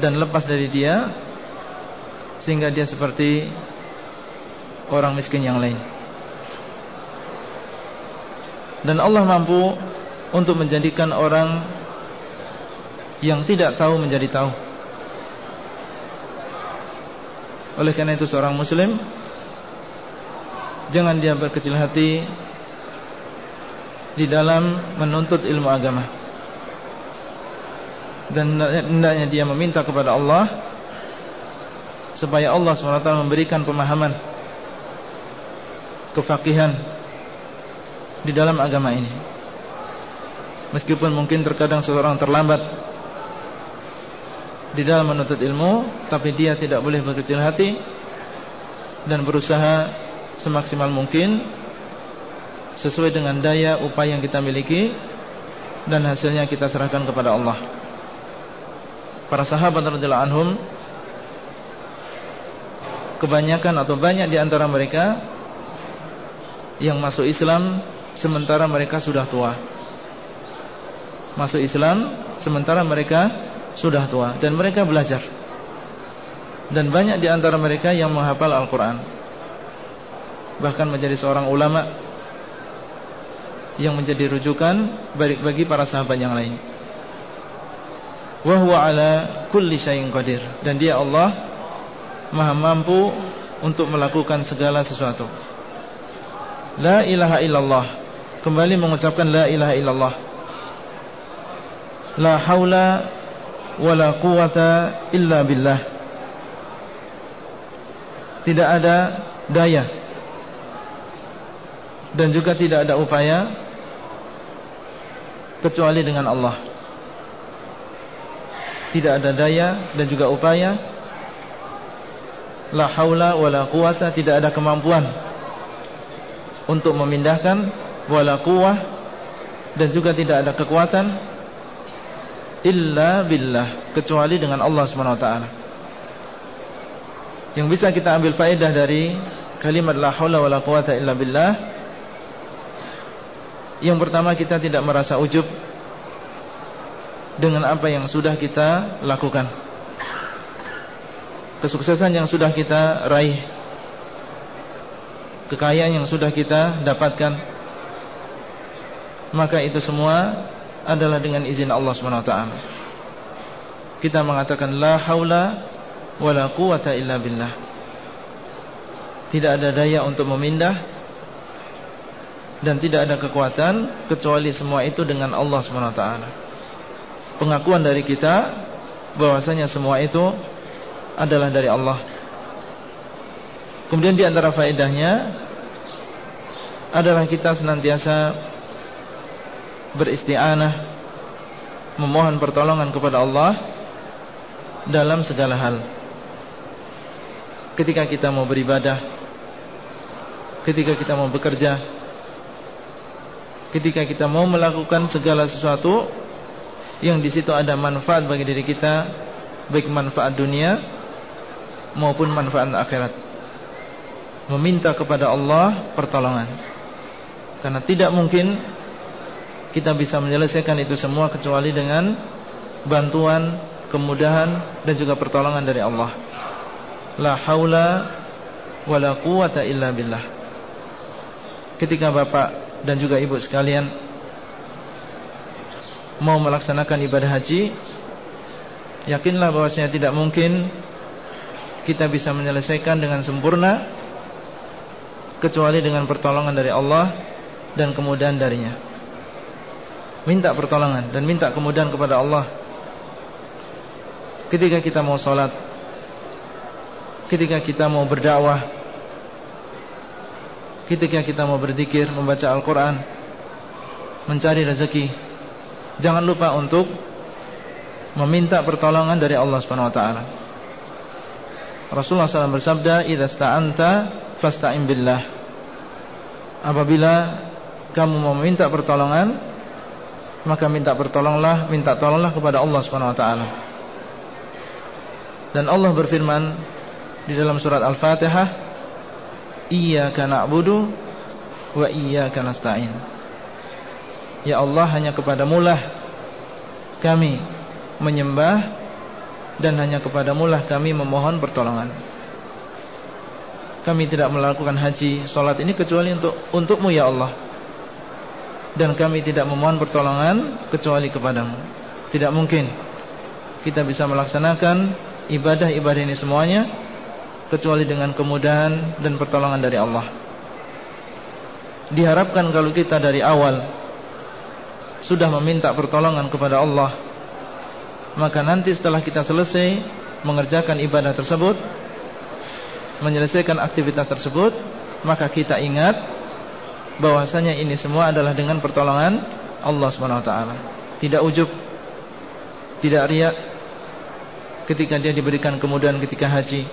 dan lepas dari dia sehingga dia seperti orang miskin yang lain dan Allah mampu untuk menjadikan orang yang tidak tahu menjadi tahu. Oleh karena itu seorang muslim jangan dia berkecil hati di dalam menuntut ilmu agama. Dan hendaknya dia meminta kepada Allah supaya Allah SWT memberikan pemahaman kefakihan di dalam agama ini. Meskipun mungkin terkadang seseorang terlambat Di dalam menuntut ilmu Tapi dia tidak boleh berkecil hati Dan berusaha Semaksimal mungkin Sesuai dengan daya upaya yang kita miliki Dan hasilnya kita serahkan kepada Allah Para sahabat radhiyallahu anhum Kebanyakan atau banyak di antara mereka Yang masuk Islam Sementara mereka sudah tua masuk Islam sementara mereka sudah tua dan mereka belajar. Dan banyak di antara mereka yang menghafal Al-Qur'an. Bahkan menjadi seorang ulama yang menjadi rujukan bagi para sahabat yang lain. Wa huwa ala kulli syai'in qadir. Dan dia Allah Maha mampu untuk melakukan segala sesuatu. La ilaha illallah. Kembali mengucapkan la ilaha illallah. La haula wala quwata illa billah. Tidak ada daya. Dan juga tidak ada upaya Kecuali dengan Allah Tidak ada daya dan juga upaya La haula wala quwata Tidak ada kemampuan Untuk memindahkan Wala quwah Dan juga tidak ada kekuatan illa billah kecuali dengan Allah Subhanahu wa taala. Yang bisa kita ambil faedah dari kalimat la haula wala quwata illa billah Yang pertama kita tidak merasa ujub dengan apa yang sudah kita lakukan. Kesuksesan yang sudah kita raih. Kekayaan yang sudah kita dapatkan. Maka itu semua adalah dengan izin Allah SWT Kita mengatakan La haula Wala quwata illa billah Tidak ada daya untuk memindah Dan tidak ada kekuatan Kecuali semua itu dengan Allah SWT Pengakuan dari kita bahwasanya semua itu Adalah dari Allah Kemudian di antara faedahnya Adalah kita senantiasa beristianah memohon pertolongan kepada Allah dalam segala hal. Ketika kita mau beribadah, ketika kita mau bekerja, ketika kita mau melakukan segala sesuatu yang di situ ada manfaat bagi diri kita, baik manfaat dunia maupun manfaat akhirat. Meminta kepada Allah pertolongan. Karena tidak mungkin kita bisa menyelesaikan itu semua kecuali dengan bantuan, kemudahan dan juga pertolongan dari Allah. La haula wala quwata illa billah. Ketika Bapak dan juga Ibu sekalian mau melaksanakan ibadah haji, yakinlah bahwasanya tidak mungkin kita bisa menyelesaikan dengan sempurna kecuali dengan pertolongan dari Allah dan kemudahan darinya. Minta pertolongan dan minta kemudahan kepada Allah. Ketika kita mau sholat, ketika kita mau berdakwah, ketika kita mau berzikir, membaca Al-Quran, mencari rezeki, jangan lupa untuk meminta pertolongan dari Allah Subhanahu Wa Taala. Rasulullah SAW bersabda, "Idza sta'anta fasta'in billah." Apabila kamu mau meminta pertolongan, maka minta pertolonglah, minta tolonglah kepada Allah Subhanahu wa taala. Dan Allah berfirman di dalam surat Al-Fatihah, "Iyyaka na'budu wa iyyaka nasta'in." Ya Allah, hanya kepadamu lah kami menyembah dan hanya kepadamu lah kami memohon pertolongan. Kami tidak melakukan haji, solat ini kecuali untuk untukmu ya Allah. Dan kami tidak memohon pertolongan kecuali kepadamu. Tidak mungkin kita bisa melaksanakan ibadah-ibadah ini semuanya kecuali dengan kemudahan dan pertolongan dari Allah. Diharapkan kalau kita dari awal sudah meminta pertolongan kepada Allah maka nanti setelah kita selesai mengerjakan ibadah tersebut menyelesaikan aktivitas tersebut maka kita ingat bahwasanya ini semua adalah dengan pertolongan Allah taala. Tidak ujub tidak riak ketika dia diberikan kemudahan ketika haji.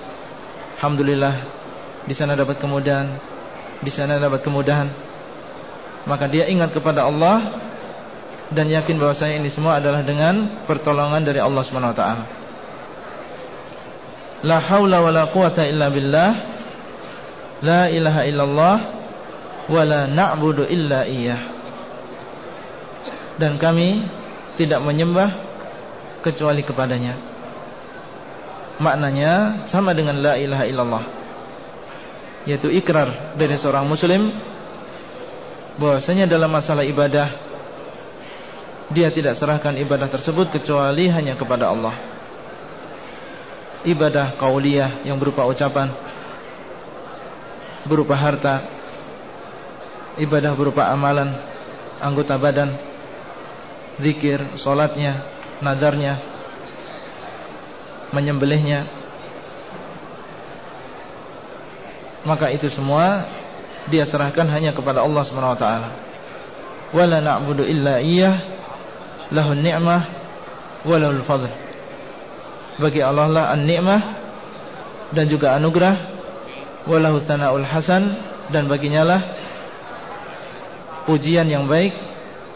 Alhamdulillah di sana dapat kemudahan di sana dapat kemudahan. Maka dia ingat kepada Allah dan yakin bahwasanya ini semua adalah dengan pertolongan dari Allah Subhanahu wa taala. La haula wala quwata illa billah. La ilaha illallah wa la na'budu illa iyyah. Dan kami tidak menyembah kecuali kepadanya. Maknanya sama dengan la ilaha illallah. Yaitu ikrar dari seorang muslim bahwasanya dalam masalah ibadah dia tidak serahkan ibadah tersebut kecuali hanya kepada Allah. Ibadah kauliyah yang berupa ucapan, berupa harta, ibadah berupa amalan, anggota badan, zikir, solatnya, nadarnya, menyembelihnya. Maka itu semua dia serahkan hanya kepada Allah Subhanahu wa taala. Wala na'budu illa iyyah lahun ni'mah walahul fadl. Bagi Allah lah an-ni'mah dan juga anugerah walahu tsana'ul hasan dan baginya lah pujian yang baik.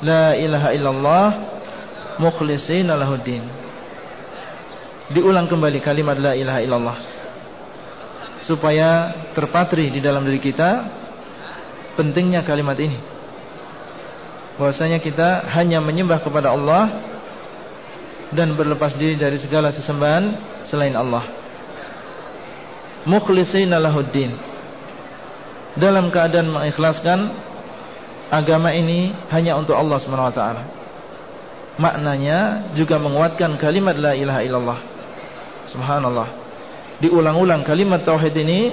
La ilaha illallah mukhlishina lahuddin diulang kembali kalimat la ilaha illallah supaya terpatri di dalam diri kita pentingnya kalimat ini bahwasanya kita hanya menyembah kepada Allah dan berlepas diri dari segala sesembahan selain Allah. Mukhlishina lahuddin. Dalam keadaan mengikhlaskan agama ini hanya untuk Allah Subhanahu wa taala. Maknanya juga menguatkan kalimat la ilaha illallah. Subhanallah. Diulang-ulang kalimat tauhid ini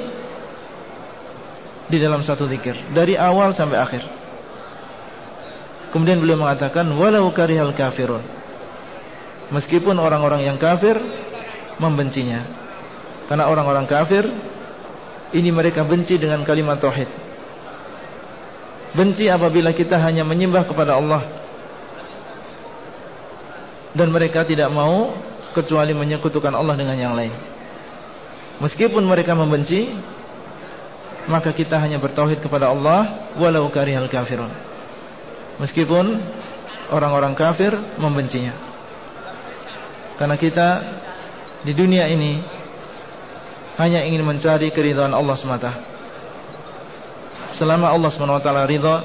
di dalam satu zikir dari awal sampai akhir. Kemudian beliau mengatakan walau karihal kafirun. Meskipun orang-orang yang kafir membencinya. Karena orang-orang kafir ini mereka benci dengan kalimat tauhid. Benci apabila kita hanya menyembah kepada Allah. Dan mereka tidak mau kecuali menyekutukan Allah dengan yang lain. Meskipun mereka membenci, maka kita hanya bertauhid kepada Allah walau karihal kafirun. Meskipun orang-orang kafir membencinya. Karena kita di dunia ini Hanya ingin mencari keridhaan Allah semata. Selama Allah SWT ridha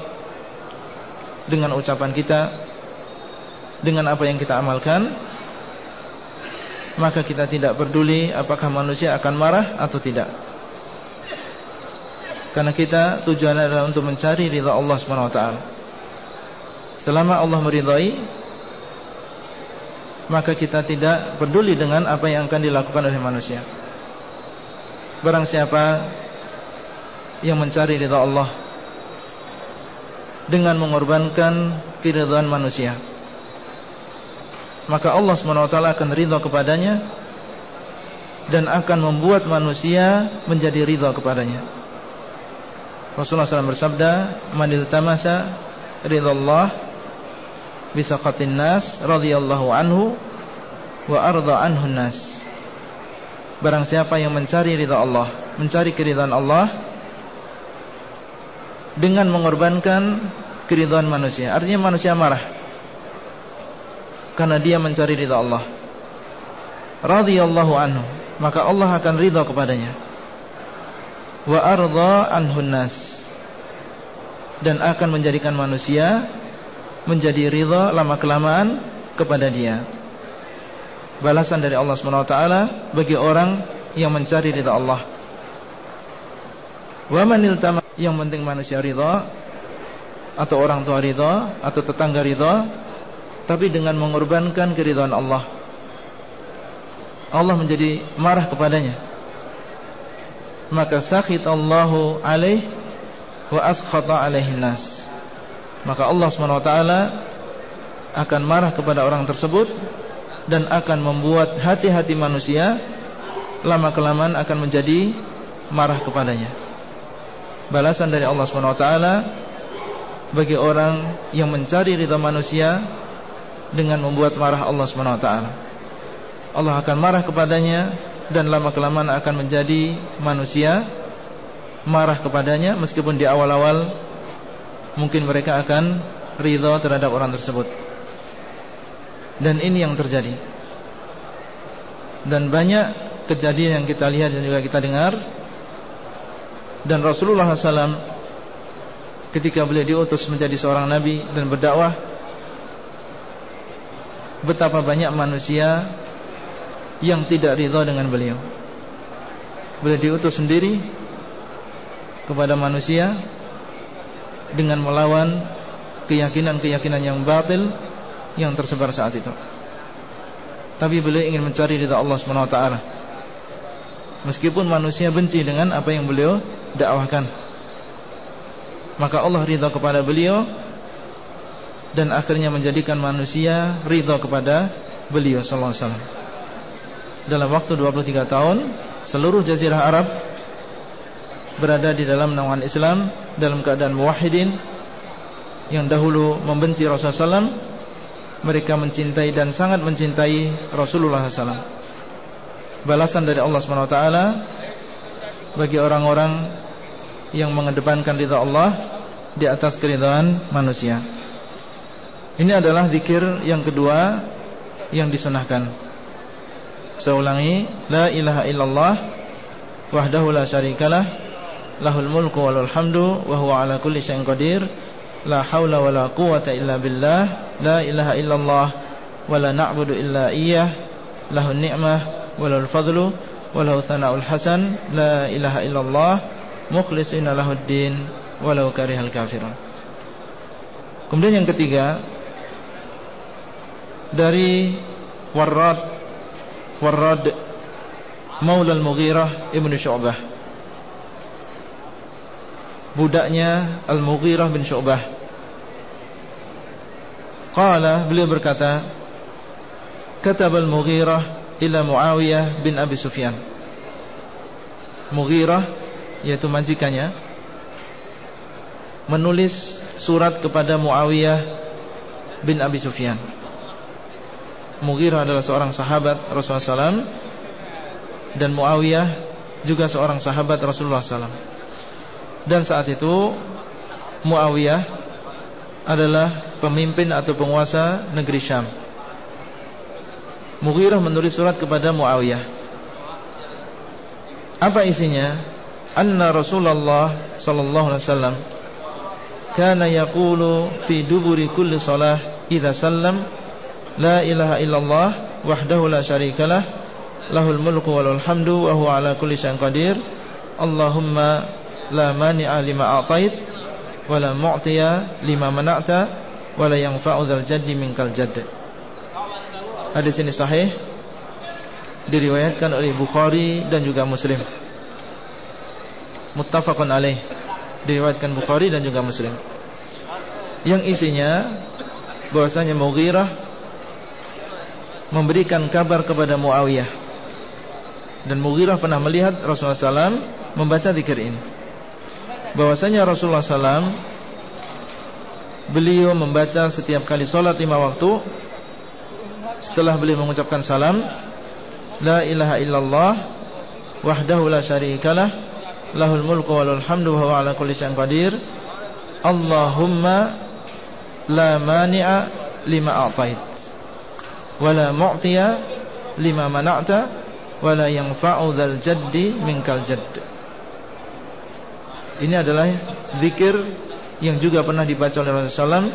Dengan ucapan kita Dengan apa yang kita amalkan Maka kita tidak peduli Apakah manusia akan marah atau tidak. Karena kita tujuannya adalah untuk mencari ridha Allah SWT Selama Allah meridhai Maka kita tidak peduli dengan apa yang akan dilakukan oleh manusia. Barang siapa Yang mencari ridha Allah Dengan mengorbankan Keridhaan manusia Maka Allah SWT akan ridha kepadanya Dan akan membuat manusia Menjadi ridha kepadanya. Rasulullah SAW bersabda Manil tamasa ridha Allah Bisaqatin nas radhiyallahu anhu Wa arda anhu nas. Barang siapa yang mencari ridha Allah Mencari keridhaan Allah Dengan mengorbankan Keridhaan manusia. Artinya manusia marah Karena dia mencari ridha Allah. Radiyallahu anhu Maka Allah akan ridha kepadanya. Wa arda anhun nas. Dan akan menjadikan manusia Menjadi ridha lama kelamaan Kepada dia balasan dari Allah SWT bagi orang yang mencari ridha Allah. Wa manil yang penting manusia ridha atau orang tua ridha atau tetangga ridha tapi dengan mengorbankan keridhaan Allah. Allah menjadi marah kepadanya. Maka sakhit Allahu alaih wa askhata alaihi nas. Maka Allah SWT akan marah kepada orang tersebut dan akan membuat hati-hati manusia lama kelamaan akan menjadi marah kepadanya. Balasan dari Allah taala bagi orang yang mencari ridha manusia dengan membuat marah Allah taala. Allah akan marah kepadanya dan lama kelamaan akan menjadi manusia marah kepadanya meskipun di awal-awal mungkin mereka akan ridha terhadap orang tersebut. Dan ini yang terjadi. Dan banyak kejadian yang kita lihat dan juga kita dengar. Dan Rasulullah SAW Ketika beliau diutus menjadi seorang Nabi dan berdakwah Betapa banyak manusia Yang tidak ridha dengan beliau. Beliau diutus sendiri Kepada manusia Dengan melawan Keyakinan-keyakinan yang batil yang tersebar saat itu. Tapi beliau ingin mencari ridha Allah SWT Meskipun manusia benci dengan apa yang beliau dakwahkan. Maka Allah ridha kepada beliau dan akhirnya menjadikan manusia ridha kepada beliau sallallahu alaihi wasallam. Dalam waktu 23 tahun seluruh jazirah Arab berada di dalam naungan Islam dalam keadaan muwahhidin yang dahulu membenci Rasulullah SAW mereka mencintai dan sangat mencintai Rasulullah SAW. Balasan dari Allah SWT bagi orang-orang yang mengedepankan ridha Allah di atas keridhaan manusia. Ini adalah zikir yang kedua yang disunahkan. Saya ulangi, la ilaha illallah wahdahu la syarikalah lahul mulku walul hamdu wa huwa ala kulli syai'in qadir la haula wala quwata illa billah la ilaha illallah wala na'budu illa iyyah lahu ni'mah walal fadlu walahu thana'ul hasan la ilaha illallah mukhlisina lahuddin walau karihal kafirun kemudian yang ketiga dari Warrad Warrad Maula al-Mughirah Ibn Syu'bah Budaknya Al-Mughirah bin Syu'bah. Qala beliau berkata Katab al-Mughirah ila Muawiyah bin Abi Sufyan. Mughirah yaitu majikannya menulis surat kepada Muawiyah bin Abi Sufyan. Mughirah adalah seorang sahabat Rasulullah SAW dan Muawiyah juga seorang sahabat Rasulullah SAW dan saat itu Muawiyah adalah pemimpin atau penguasa negeri Syam. Mughirah menulis surat kepada Muawiyah. Apa isinya? Anna Rasulullah sallallahu alaihi wasallam kana yaqulu fi duburi kulli salah idza sallam la ilaha illallah wahdahu la syarikalah lahul mulku walul hamdu wa huwa ala kulli syai'in qadir Allahumma la mani'a lima a'tait wa la mu'tiya lima mana'ta wala yang fa'udhal jaddi minkal jadd. Hadis ini sahih diriwayatkan oleh Bukhari dan juga Muslim. muttafaqun alaih diriwayatkan Bukhari dan juga Muslim yang isinya bahwasanya Mughirah memberikan kabar kepada Muawiyah dan Mughirah pernah melihat Rasulullah SAW membaca zikir ini bahwasanya Rasulullah SAW beliau membaca setiap kali sholat lima waktu. Setelah beliau mengucapkan salam la ilaha illallah wahdahu la syarikalah lahul mulku walul hamdu wa ala kulli syai'in qadir. Allahumma la mani'a lima a'tait wa la mu'tiya lima mana'ta wa la yanfa'u dzal jaddi minkal jadd ini adalah zikir yang juga pernah dibaca oleh Rasulullah SAW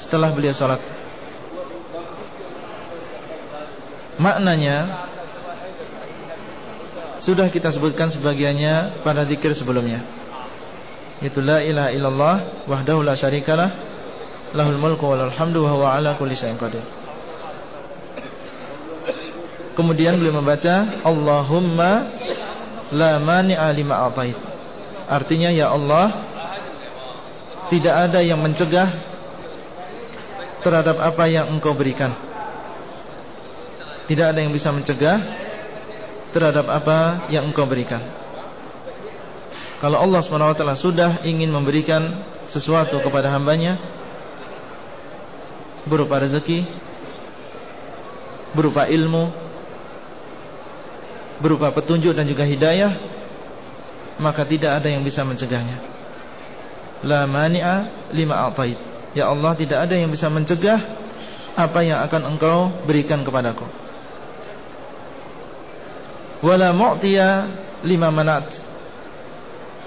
setelah beliau salat. Maknanya sudah kita sebutkan sebagiannya pada zikir sebelumnya. Yaitu la ilaha illallah wahdahu la syarikalah lahul mulku walal hamdu wa huwa ala kulli syai'in qadir. Kemudian beliau membaca Allahumma la mani'a lima atait artinya ya Allah tidak ada yang mencegah terhadap apa yang engkau berikan. Tidak ada yang bisa mencegah terhadap apa yang engkau berikan. Kalau Allah SWT sudah ingin memberikan sesuatu kepada hambanya Berupa rezeki Berupa ilmu Berupa petunjuk dan juga hidayah Maka tidak ada yang bisa mencegahnya. La mani'a lima a'tait. Ya Allah tidak ada yang bisa mencegah Apa yang akan engkau berikan kepadaku. Wala mu'tiya lima manat.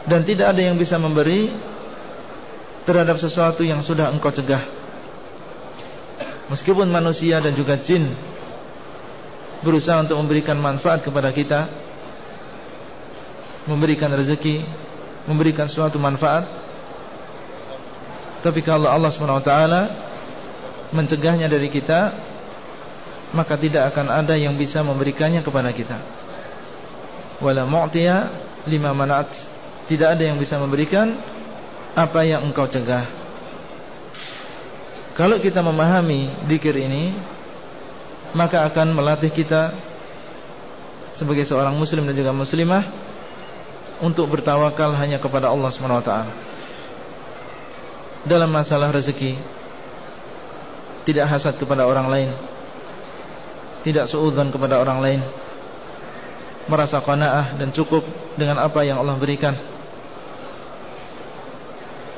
Dan tidak ada yang bisa memberi terhadap sesuatu yang sudah engkau cegah. Meskipun manusia dan juga jin berusaha untuk memberikan manfaat kepada kita memberikan rezeki memberikan suatu manfaat. Tapi kalau Allah SWT mencegahnya dari kita maka tidak akan ada yang bisa memberikannya kepada kita. Wala mu'tiya lima manat. Tidak ada yang bisa memberikan apa yang engkau cegah. Kalau kita memahami dikir ini maka akan melatih kita sebagai seorang muslim dan juga muslimah untuk bertawakal hanya kepada Allah SWT dalam masalah rezeki tidak hasad kepada orang lain tidak suudzon kepada orang lain merasa qanaah dan cukup dengan apa yang Allah berikan.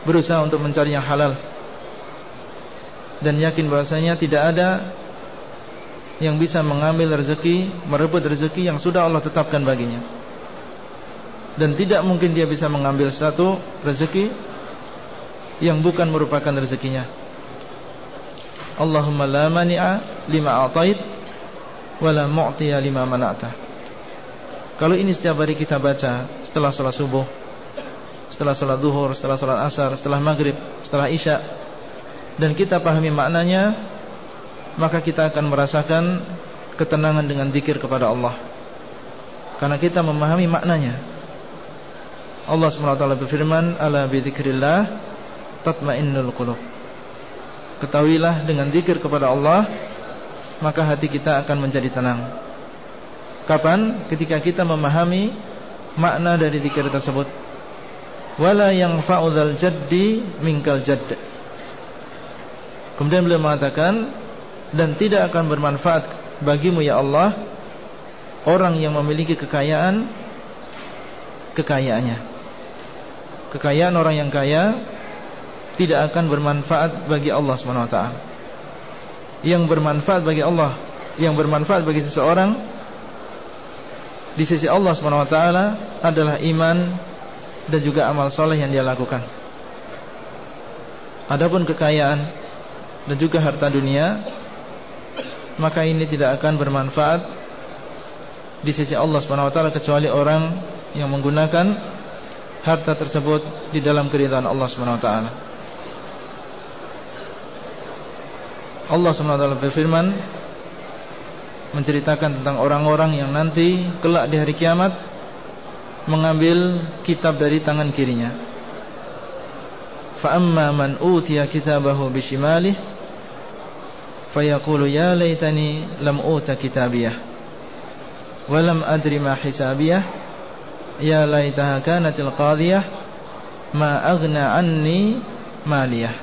Berusaha untuk mencari yang halal dan yakin bahwasanya tidak ada yang bisa mengambil rezeki, merebut rezeki yang sudah Allah tetapkan baginya. Dan tidak mungkin dia bisa mengambil satu rezeki yang bukan merupakan rezekinya. Allahumma la mani'a lima a'tait wa la mu'tiya lima mana'ta. Kalau ini setiap hari kita baca Setelah sholat subuh Setelah sholat duhur, setelah sholat asar Setelah maghrib, setelah isya Dan kita pahami maknanya Maka kita akan merasakan Ketenangan dengan zikir kepada Allah Karena kita memahami maknanya Allah SWT berfirman Ala bidhikrillah Tatmainnul qulub Ketahuilah dengan zikir kepada Allah Maka hati kita akan menjadi tenang Kapan? Ketika kita memahami makna dari zikir tersebut. Wala yang fa'udhal jaddi minkal jadd. Kemudian beliau mengatakan dan tidak akan bermanfaat bagimu ya Allah orang yang memiliki kekayaan kekayaannya. Kekayaan orang yang kaya tidak akan bermanfaat bagi Allah Subhanahu wa taala. Yang bermanfaat bagi Allah, yang bermanfaat bagi seseorang di sisi Allah SWT adalah iman dan juga amal soleh yang dia lakukan. Adapun kekayaan dan juga harta dunia, maka ini tidak akan bermanfaat di sisi Allah SWT kecuali orang yang menggunakan harta tersebut di dalam keridhaan Allah SWT. Allah SWT berfirman menceritakan tentang orang-orang yang nanti kelak di hari kiamat mengambil kitab dari tangan kirinya. Fa amma man utiya kitabahu bishimalih fayaqulu ya laitani lam uta kitabiyah wa lam adri ma hisabiyah ya laitaha kanatil qadiyah ma aghna anni maliyah.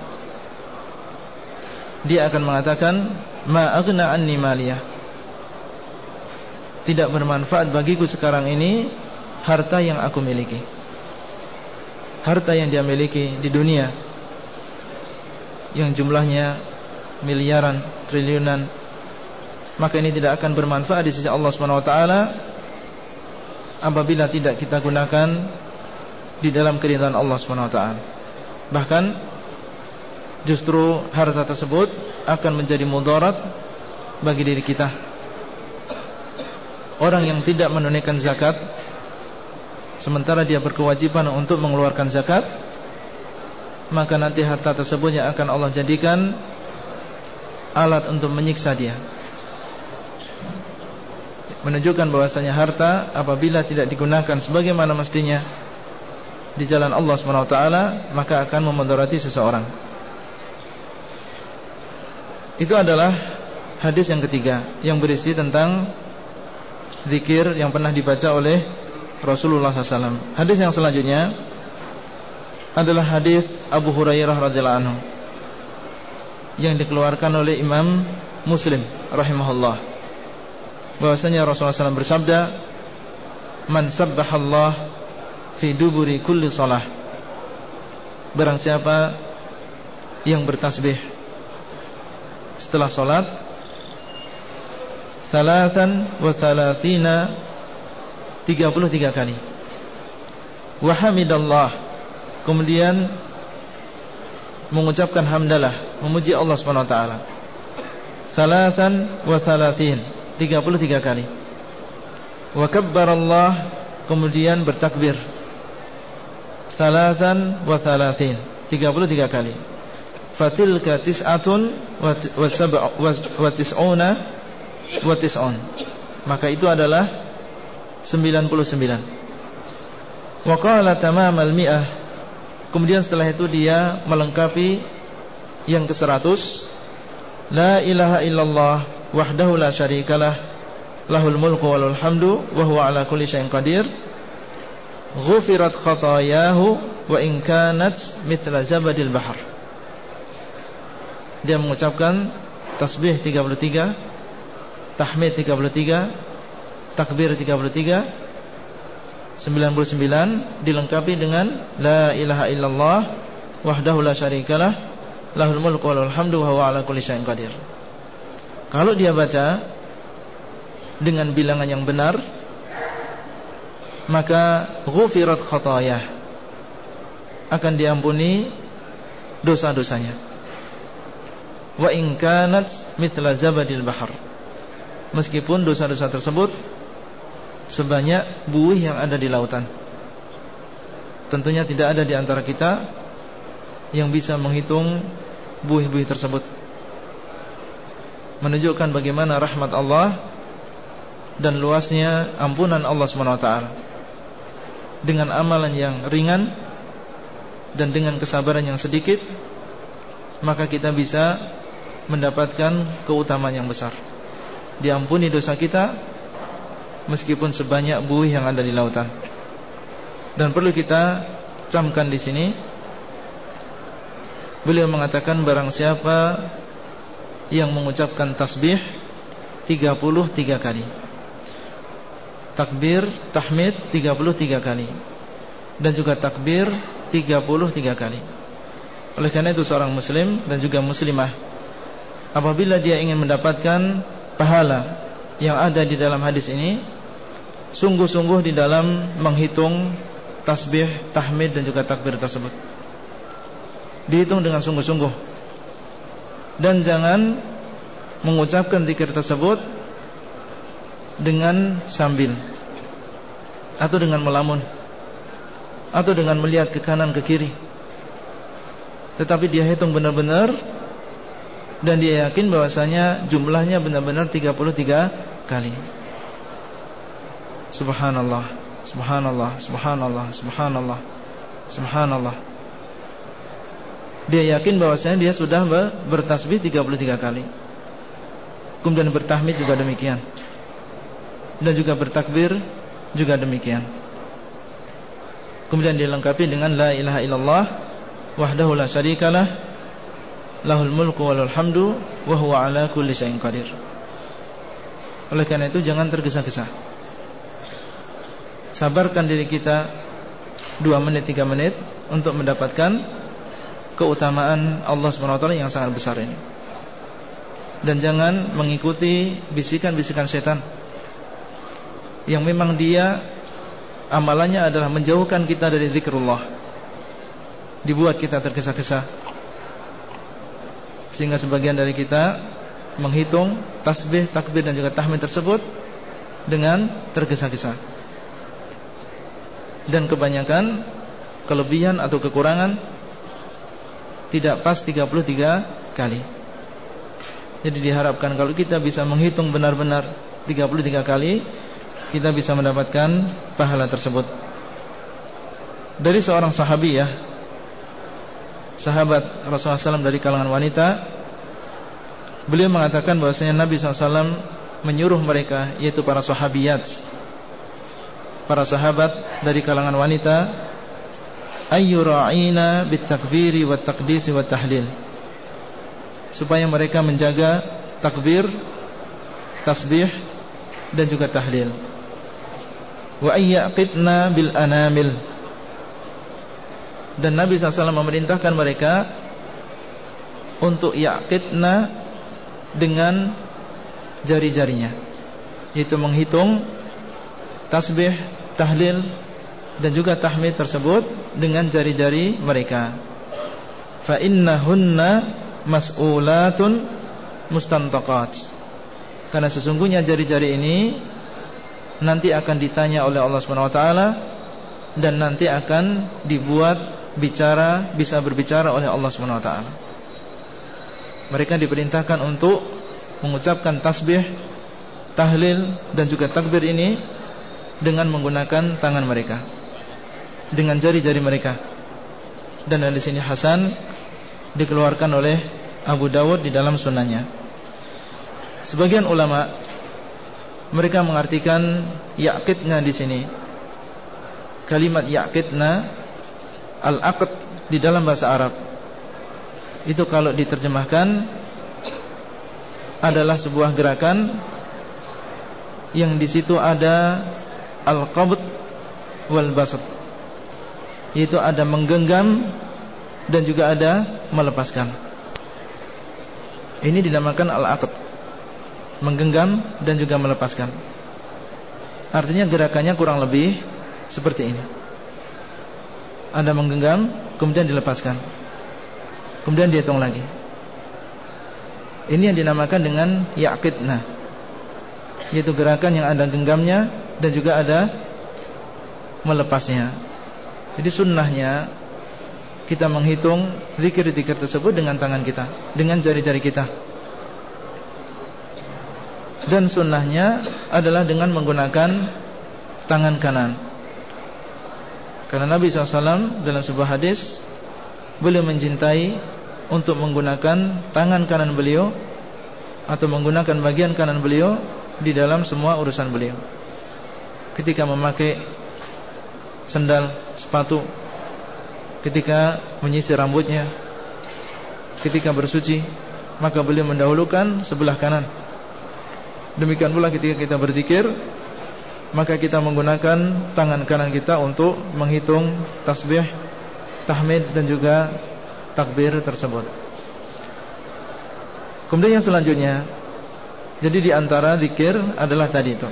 Dia akan mengatakan ma aghna anni maliyah. Tidak bermanfaat bagiku sekarang ini harta yang aku miliki. Harta yang dia miliki di dunia yang jumlahnya miliaran, triliunan. Maka ini tidak akan bermanfaat di sisi Allah Subhanahu wa taala apabila tidak kita gunakan di dalam keridhaan Allah Subhanahu wa taala. Bahkan justru harta tersebut akan menjadi mudarat bagi diri kita. Orang yang tidak menunaikan zakat sementara dia berkewajiban untuk mengeluarkan zakat, maka nanti harta tersebut yang akan Allah jadikan alat untuk menyiksa dia menunjukkan bahwasanya harta apabila tidak digunakan sebagaimana mestinya di jalan Allah taala maka akan memudarati seseorang. Itu adalah hadis yang ketiga yang berisi tentang zikir yang pernah dibaca oleh Rasulullah SAW. Hadis yang selanjutnya adalah hadis Abu Hurairah radhiyallahu anhu yang dikeluarkan oleh Imam Muslim rahimahullah bahwasanya Rasulullah SAW bersabda man sabbahallah fi duburi kulli salah barang siapa yang bertasbih setelah salat salatan wa thalathina 33 kali. Wa hamidallah. Kemudian mengucapkan hamdalah, memuji Allah taala. Salasan wa salatin, 33 kali. Wa Allah kemudian bertakbir. Salasan wa salatin, 33 kali. Fatilka tis'atun wa wa tis'una wa tis'un. Maka itu adalah 99. Wa qala tamamal mi'ah Kemudian setelah itu dia melengkapi yang ke-100 La ilaha illallah wahdahu la syarikalah lahul mulku walul hamdu wa huwa ala kulli syai'in qadir ghufirat khatayahu wa in kanat mithla zabadil bahar Dia mengucapkan tasbih 33 tahmid 33 takbir 33 99 dilengkapi dengan la ilaha illallah wahdahu la syarikalah lahul mulku walul hamdu wa huwa ala kulli syai'in qadir. Kalau dia baca dengan bilangan yang benar maka ghufirat khatayah akan diampuni dosa-dosanya. Wa in kanat mithla zabadil bahar. Meskipun dosa-dosa tersebut sebanyak buih yang ada di lautan. Tentunya tidak ada di antara kita yang bisa menghitung buih-buih tersebut. Menunjukkan bagaimana rahmat Allah dan luasnya ampunan Allah SWT dengan amalan yang ringan dan dengan kesabaran yang sedikit maka kita bisa mendapatkan keutamaan yang besar. Diampuni dosa kita meskipun sebanyak buih yang ada di lautan. Dan perlu kita camkan di sini beliau mengatakan barang siapa yang mengucapkan tasbih 33 kali. Takbir, tahmid 33 kali. Dan juga takbir 33 kali. Oleh karena itu seorang muslim dan juga muslimah apabila dia ingin mendapatkan pahala yang ada di dalam hadis ini sungguh-sungguh di dalam menghitung tasbih, tahmid dan juga takbir tersebut. Dihitung dengan sungguh-sungguh. Dan jangan mengucapkan zikir tersebut dengan sambil atau dengan melamun atau dengan melihat ke kanan ke kiri. Tetapi dia hitung benar-benar dan dia yakin bahwasanya jumlahnya benar-benar 33 kali. Subhanallah Subhanallah, subhanallah, subhanallah, subhanallah. Dia yakin bahwasanya dia sudah bertasbih 33 kali. Kemudian bertahmid juga demikian. Dan juga bertakbir juga demikian. Kemudian dilengkapi dengan la ilaha illallah wahdahu la syarikalah lahul mulku walul hamdu wa huwa ala kulli syai'in qadir. Oleh karena itu jangan tergesa-gesa. Sabarkan diri kita 2 menit 3 menit untuk mendapatkan keutamaan Allah SWT yang sangat besar ini. Dan jangan mengikuti bisikan-bisikan setan. Yang memang dia amalannya adalah menjauhkan kita dari zikrullah. Dibuat kita tergesa-gesa. Sehingga sebagian dari kita menghitung tasbih, takbir dan juga tahmid tersebut dengan tergesa-gesa. Dan kebanyakan kelebihan atau kekurangan tidak pas 33 kali jadi diharapkan kalau kita bisa menghitung benar-benar 33 kali kita bisa mendapatkan pahala tersebut. Dari seorang sahabi ya, sahabat Rasulullah SAW dari kalangan wanita, beliau mengatakan bahwasanya Nabi SAW menyuruh mereka, yaitu para sahabiyat, para sahabat dari kalangan wanita, ayyura'ina bitakbiri wa taqdisi wa tahlil, supaya mereka menjaga takbir, tasbih dan juga tahlil. Wa ayyaqitna bil anamil. Dan Nabi SAW memerintahkan mereka untuk yaqitna dengan jari-jarinya yaitu menghitung tasbih, tahlil dan juga tahmid tersebut dengan jari-jari mereka. Fa innahunna mas'ulatun mustantaqat. Karena sesungguhnya jari-jari ini nanti akan ditanya oleh Allah Subhanahu wa taala dan nanti akan dibuat bicara bisa berbicara oleh Allah Subhanahu wa taala. Mereka diperintahkan untuk mengucapkan tasbih, tahlil dan juga takbir ini dengan menggunakan tangan mereka. Dengan jari-jari mereka. Dan dari sini Hasan dikeluarkan oleh Abu Dawud di dalam sunnahnya. Sebagian ulama mereka mengartikan yaqidna di sini. Kalimat yaqidna al-aqd di dalam bahasa Arab. Itu kalau diterjemahkan adalah sebuah gerakan yang di situ ada al-qabd wal basat. Itu ada menggenggam dan juga ada melepaskan. Ini dinamakan al-aqd menggenggam dan juga melepaskan. Artinya gerakannya kurang lebih seperti ini. Anda menggenggam, kemudian dilepaskan. Kemudian dihitung lagi. Ini yang dinamakan dengan yaqidna. Yaitu gerakan yang ada genggamnya dan juga ada melepasnya. Jadi sunnahnya kita menghitung zikir-zikir tersebut dengan tangan kita, dengan jari-jari kita dan sunnahnya adalah dengan menggunakan tangan kanan. Karena Nabi SAW dalam sebuah hadis beliau mencintai untuk menggunakan tangan kanan beliau atau menggunakan bagian kanan beliau di dalam semua urusan beliau. Ketika memakai sendal, sepatu, ketika menyisir rambutnya, ketika bersuci, maka beliau mendahulukan sebelah kanan. Demikian pula ketika kita berzikir Maka kita menggunakan tangan kanan kita untuk menghitung tasbih, tahmid dan juga takbir tersebut. Kemudian yang selanjutnya Jadi di antara zikir adalah tadi itu.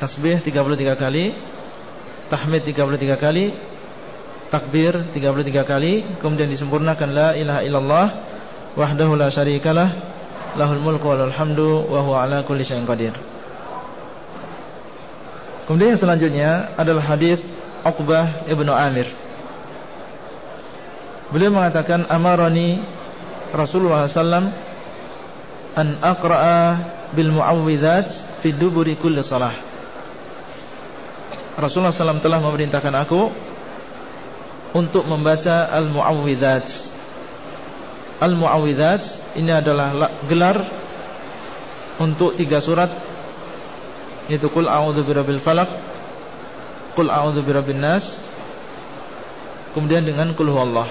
Tasbih 33 kali Tahmid 33 kali Takbir 33 kali Kemudian disempurnakan La ilaha illallah Wahdahu la syarikalah lahul mulku walul hamdu wa huwa ala kulli syai'in qadir. Kemudian yang selanjutnya adalah hadis Uqbah ibnu Amir. Beliau mengatakan amarani Rasulullah SAW an aqra'a bil muawwidzat fi duburi kulli salah. Rasulullah SAW telah memerintahkan aku untuk membaca Al-Mu'awwidzat. Al-Mu'awwidzat ini adalah gelar untuk tiga surat yaitu Qul a'udzu birabbil falaq, Qul a'udzu birabbin nas, kemudian dengan Qul huwallah.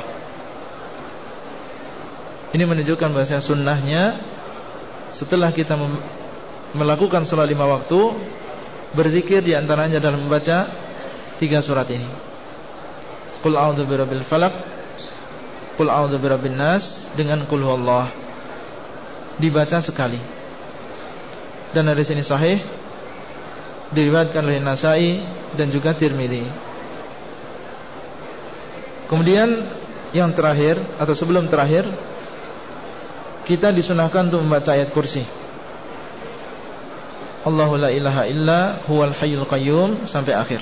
Ini menunjukkan bahasa sunnahnya setelah kita melakukan sholat lima waktu berzikir di antaranya dalam membaca tiga surat ini. Qul a'udzu birabbil falaq, Qul a'udzu birabbin nas dengan Qul huwallah. Dibaca sekali. Dan dari sini sahih diriwayatkan oleh Nasai dan juga Tirmizi. Kemudian yang terakhir atau sebelum terakhir kita disunahkan untuk membaca ayat kursi. Allahu la ilaha illa huwal hayyul qayyum sampai akhir.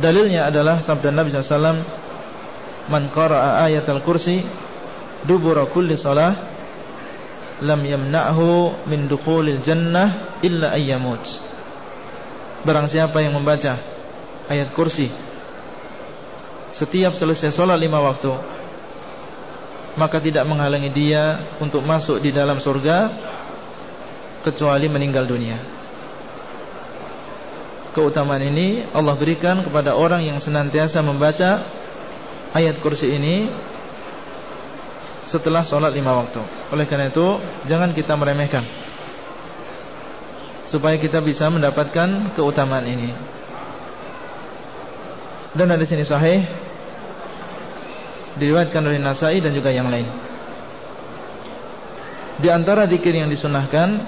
Dalilnya adalah sabda Nabi SAW Man qara'a ayatul kursi Dubura kulli salah Lam yamna'hu min dukhulil jannah Illa ayyamut Barang siapa yang membaca Ayat kursi Setiap selesai sholat lima waktu Maka tidak menghalangi dia Untuk masuk di dalam surga Kecuali meninggal dunia keutamaan ini Allah berikan kepada orang yang senantiasa membaca ayat kursi ini setelah sholat lima waktu. Oleh karena itu, jangan kita meremehkan supaya kita bisa mendapatkan keutamaan ini. Dan dari sini sahih diriwayatkan oleh Nasai dan juga yang lain. Di antara zikir yang disunahkan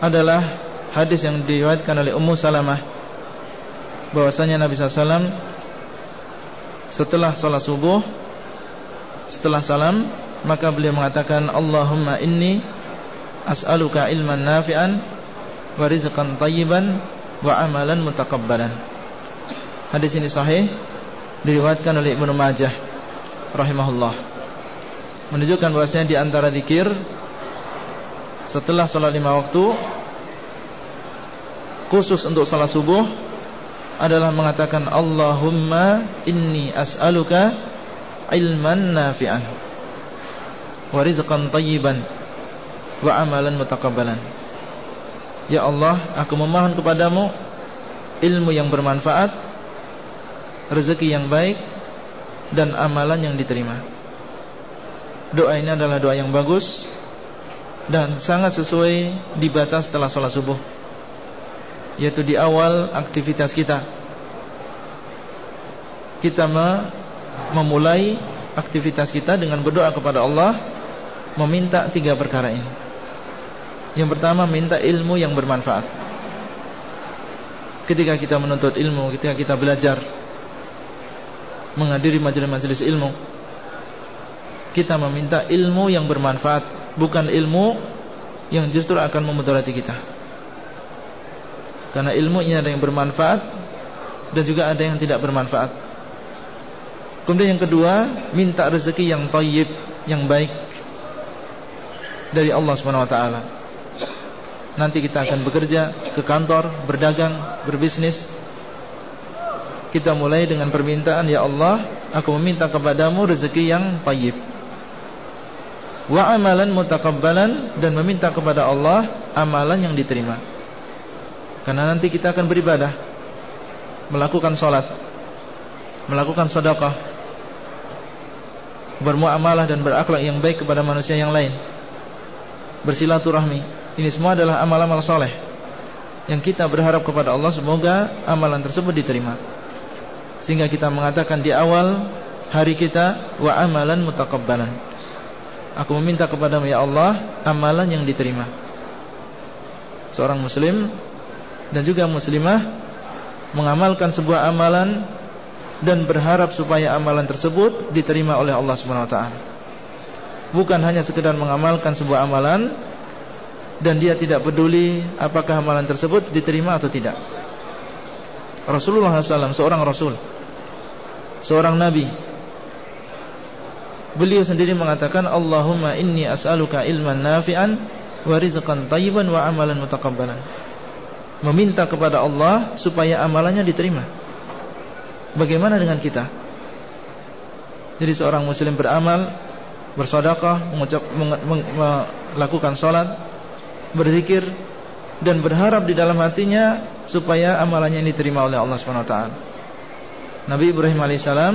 adalah hadis yang diriwayatkan oleh Ummu Salamah bahwasanya Nabi SAW setelah sholat subuh setelah salam maka beliau mengatakan Allahumma inni as'aluka ilman nafi'an wa rizqan tayyiban wa amalan mutakabbalan hadis ini sahih diriwayatkan oleh Ibnu Majah rahimahullah. Menunjukkan bahwasanya di antara zikir setelah sholat lima waktu khusus untuk salat subuh adalah mengatakan Allahumma inni as'aluka ilman nafi'an wa rizqan tayyiban wa amalan mutakabbalan Ya Allah aku memohon kepadamu ilmu yang bermanfaat rezeki yang baik dan amalan yang diterima. Doa ini adalah doa yang bagus dan sangat sesuai dibaca setelah sholat subuh yaitu di awal aktivitas kita. Kita memulai aktivitas kita dengan berdoa kepada Allah meminta tiga perkara ini. Yang pertama minta ilmu yang bermanfaat. Ketika kita menuntut ilmu ketika kita belajar menghadiri majelis-majelis ilmu kita meminta ilmu yang bermanfaat bukan ilmu yang justru akan memudarati kita. Karena ilmu ini ada yang bermanfaat Dan juga ada yang tidak bermanfaat. Kemudian yang kedua Minta rezeki yang tayyib Yang baik Dari Allah SWT Nanti kita akan bekerja Ke kantor, berdagang, berbisnis. Kita mulai dengan permintaan Ya Allah, aku meminta kepadamu Rezeki yang tayyib Wa amalan mutakabbalan Dan meminta kepada Allah Amalan yang diterima. Karena nanti kita akan beribadah Melakukan sholat Melakukan sedekah Bermuamalah dan berakhlak yang baik kepada manusia yang lain Bersilaturahmi. Ini semua adalah amal-amal soleh Yang kita berharap kepada Allah Semoga amalan tersebut diterima. Sehingga kita mengatakan di awal Hari kita Wa amalan mutakabbalan Aku meminta kepadamu ya Allah Amalan yang diterima Seorang muslim dan juga muslimah mengamalkan sebuah amalan dan berharap supaya amalan tersebut diterima oleh Allah Subhanahu wa taala. Bukan hanya sekedar mengamalkan sebuah amalan dan dia tidak peduli apakah amalan tersebut diterima atau tidak. Rasulullah SAW seorang rasul, seorang nabi. Beliau sendiri mengatakan Allahumma inni as'aluka ilman nafi'an wa rizqan tayyiban wa amalan mutakabbalan. meminta kepada Allah supaya amalannya diterima. Bagaimana dengan kita? Jadi seorang muslim beramal, bersedekah, mengucap melakukan salat, berzikir dan berharap di dalam hatinya supaya amalannya ini diterima oleh Allah taala. Nabi Ibrahim alaihissalam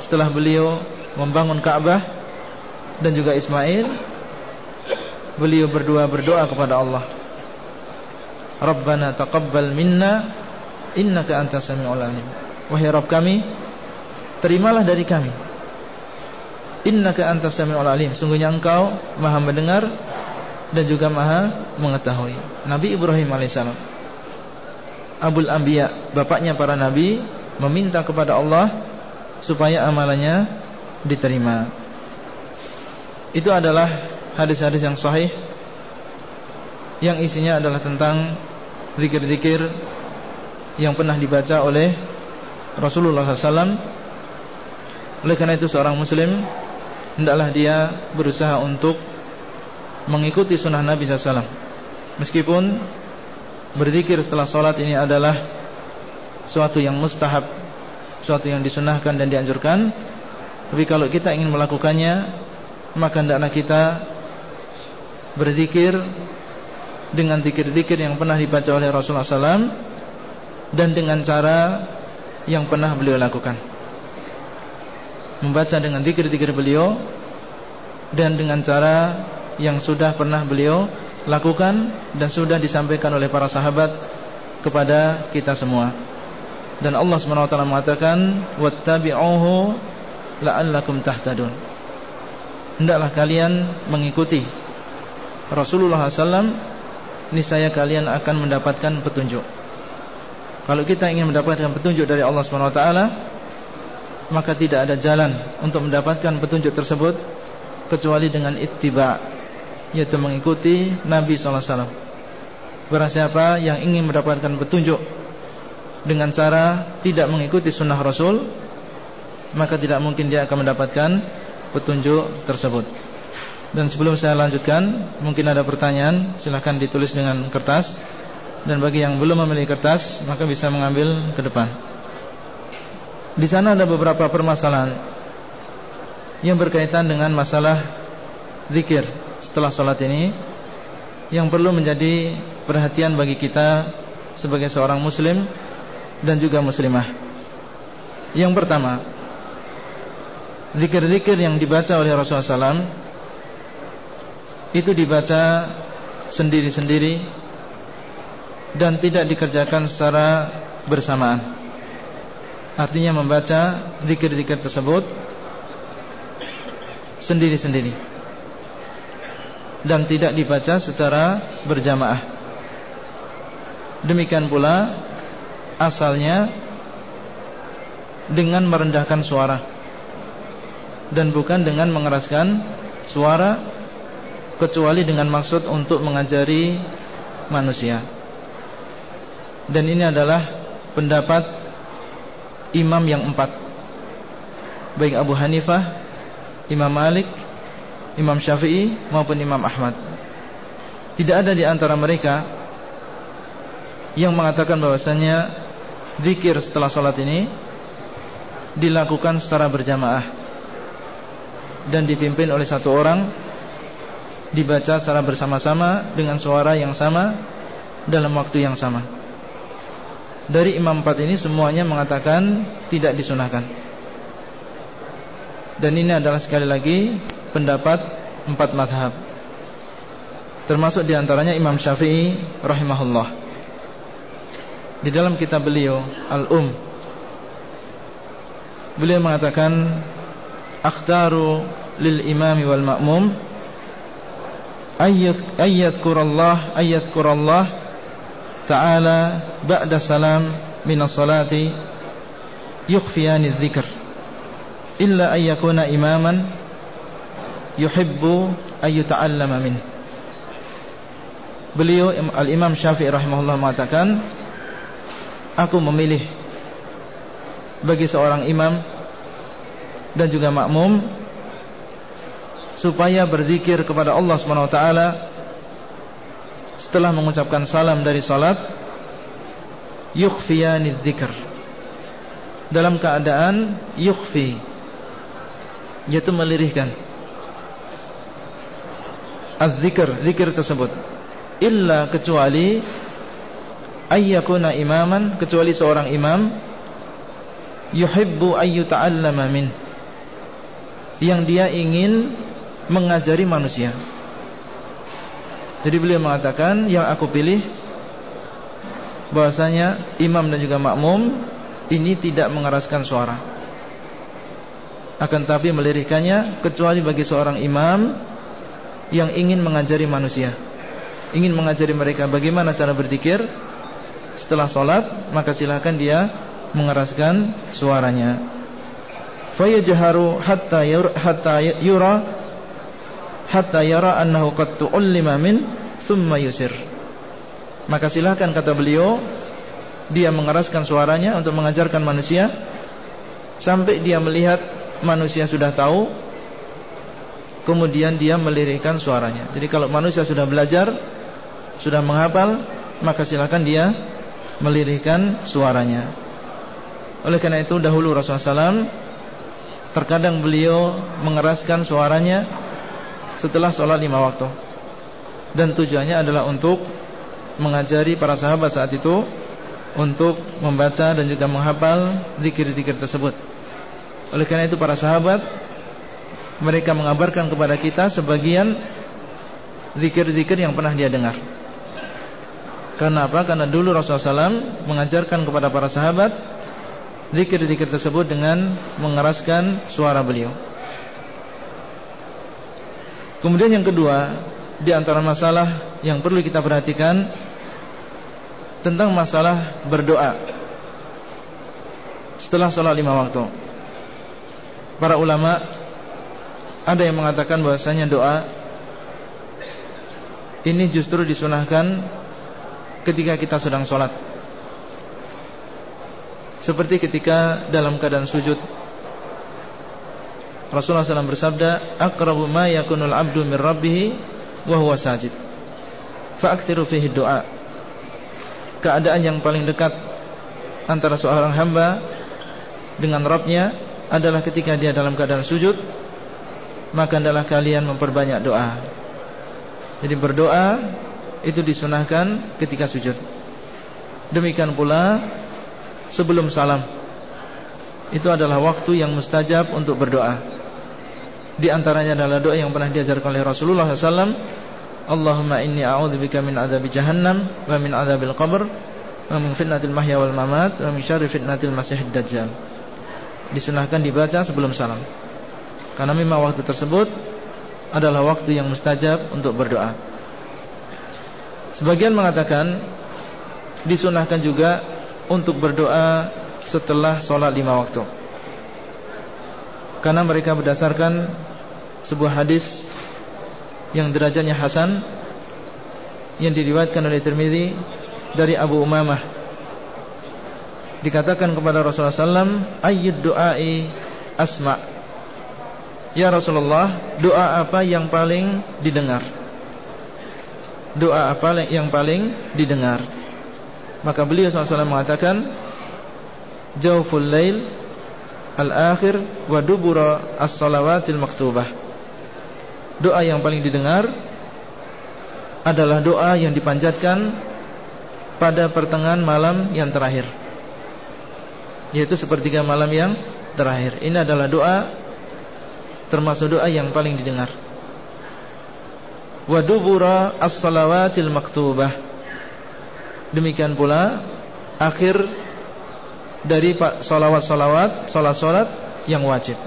setelah beliau membangun Ka'bah dan juga Ismail. Beliau berdua berdoa kepada Allah. Rabbana taqabbal minna innaka antas samiul alim. Wahai Rabb kami terimalah dari kami. Innaka antas samiul alim. Sungguhnya engkau maha mendengar dan juga maha mengetahui. Nabi Ibrahim alaihissalam. Abul Anbiya bapaknya para nabi meminta kepada Allah supaya amalannya diterima itu adalah hadis-hadis yang sahih yang isinya adalah tentang zikir-zikir yang pernah dibaca oleh Rasulullah SAW. Oleh karena itu seorang Muslim hendaklah dia berusaha untuk mengikuti sunnah Nabi SAW. Meskipun berzikir setelah sholat ini adalah suatu yang mustahab, suatu yang disunahkan dan dianjurkan. Tapi kalau kita ingin melakukannya, maka hendaklah kita berzikir dengan zikir-zikir yang pernah dibaca oleh Rasulullah SAW dan dengan cara yang pernah beliau lakukan. Membaca dengan zikir-zikir beliau dan dengan cara yang sudah pernah beliau lakukan dan sudah disampaikan oleh para sahabat kepada kita semua. Dan Allah SWT mengatakan wattabi'uhu la'allakum tahtadun. Hendaklah kalian mengikuti Rasulullah SAW niscaya kalian akan mendapatkan petunjuk. Kalau kita ingin mendapatkan petunjuk dari Allah SWT maka tidak ada jalan untuk mendapatkan petunjuk tersebut kecuali dengan ittiba yaitu mengikuti Nabi SAW. Barang siapa yang ingin mendapatkan petunjuk dengan cara tidak mengikuti sunnah Rasul maka tidak mungkin dia akan mendapatkan petunjuk tersebut. Dan sebelum saya lanjutkan Mungkin ada pertanyaan Silahkan ditulis dengan kertas. Dan bagi yang belum memiliki kertas Maka bisa mengambil ke depan. Di sana ada beberapa permasalahan Yang berkaitan dengan masalah Zikir Setelah sholat ini Yang perlu menjadi perhatian bagi kita Sebagai seorang muslim Dan juga muslimah. Yang pertama Zikir-zikir yang dibaca oleh Rasulullah SAW itu dibaca sendiri-sendiri dan tidak dikerjakan secara bersamaan. Artinya membaca zikir-zikir tersebut sendiri-sendiri dan tidak dibaca secara berjamaah. Demikian pula asalnya dengan merendahkan suara dan bukan dengan mengeraskan suara kecuali dengan maksud untuk mengajari manusia. Dan ini adalah pendapat imam yang empat. Baik Abu Hanifah, Imam Malik, Imam Syafi'i maupun Imam Ahmad. Tidak ada di antara mereka Yang mengatakan bahwasanya Zikir setelah sholat ini Dilakukan secara berjamaah Dan dipimpin oleh satu orang dibaca secara bersama-sama dengan suara yang sama dalam waktu yang sama. Dari imam empat ini semuanya mengatakan tidak disunahkan. Dan ini adalah sekali lagi pendapat empat madhab. Termasuk di antaranya Imam Syafi'i rahimahullah. Di dalam kitab beliau Al-Um Beliau mengatakan Akhtaru lil imami wal ma'mum ayyadhkurallah ayyadhkurallah ta'ala ba'da salam minas salati yukhfiyani dzikr illa ayyakuna imaman yuhibbu ayyuta'allama min Beliau Al-Imam Syafi'i rahimahullah mengatakan Aku memilih Bagi seorang imam Dan juga makmum supaya berzikir kepada Allah Subhanahu wa taala setelah mengucapkan salam dari salat yukhfiyani dzikr. Dalam keadaan yukhfi yaitu melirihkan. Az-zikr zikir tersebut. Illa kecuali ayyakuna imaman kecuali seorang imam yuhibbu ayyuta'allama min yang dia ingin mengajari manusia jadi beliau mengatakan yang aku pilih bahwasanya imam dan juga makmum ini tidak mengeraskan suara. Akan tapi melirihkannya kecuali bagi seorang imam yang ingin mengajari manusia. Ingin mengajari mereka bagaimana cara berzikir setelah sholat maka silakan dia mengeraskan suaranya. Fayajharu hatta hatta yura hatta yara annahu qad tu'allima min thumma yusir. Maka silahkan kata beliau Dia mengeraskan suaranya untuk mengajarkan manusia. Sampai dia melihat manusia sudah tahu Kemudian dia melirikkan suaranya. Jadi kalau manusia sudah belajar Sudah menghafal Maka silahkan dia melirikkan suaranya. Oleh karena itu dahulu Rasulullah SAW Terkadang beliau mengeraskan suaranya Setelah sholat lima waktu Dan tujuannya adalah untuk mengajari para sahabat saat itu untuk membaca dan juga menghafal zikir-zikir tersebut. Oleh karena itu para sahabat mereka mengabarkan kepada kita sebagian zikir-zikir yang pernah dia dengar. Karena apa? Karena dulu Rasulullah SAW mengajarkan kepada para sahabat zikir-zikir tersebut dengan mengeraskan suara beliau. Kemudian yang kedua, di antara masalah yang perlu kita perhatikan tentang masalah berdoa setelah sholat lima waktu. Para ulama ada yang mengatakan bahwasanya doa ini justru disunahkan ketika kita sedang sholat. Seperti ketika dalam keadaan sujud. Rasulullah SAW bersabda Akrabu ma yakunul abdu min rabbihi Wahuwa sajid. Fa'aktiru fihi doa keadaan yang paling dekat antara seorang hamba dengan Rabbnya adalah ketika dia dalam keadaan sujud maka adalah kalian memperbanyak doa. Jadi berdoa itu disunahkan ketika sujud. Demikian pula sebelum salam itu adalah waktu yang mustajab untuk berdoa di antaranya adalah doa yang pernah diajarkan oleh Rasulullah SAW Allahumma inni a'udzubika min adzabi jahannam wa min adzabil qabr wa min fitnatil mahya wal mamat wa min syarri fitnatil masiihid dajjal. Disunahkan dibaca sebelum salam. Karena memang waktu tersebut adalah waktu yang mustajab untuk berdoa. Sebagian mengatakan disunahkan juga untuk berdoa setelah sholat lima waktu. Karena mereka berdasarkan sebuah hadis yang derajatnya hasan yang diriwayatkan oleh Tirmizi dari Abu Umamah. Dikatakan kepada Rasulullah SAW ayyud du'ai asma. Ya Rasulullah doa apa yang paling didengar? Doa apa yang paling didengar maka beliau SAW mengatakan jawful lail al-akhir wa dubura as-salawatil maktubah. Doa yang paling didengar adalah doa yang dipanjatkan pada pertengahan malam yang terakhir. Yaitu sepertiga malam yang terakhir. Ini adalah doa termasuk doa yang paling didengar. Wa dubura as-salawatil maktubah demikian pula akhir dari salawat-salawat salat-salat yang wajib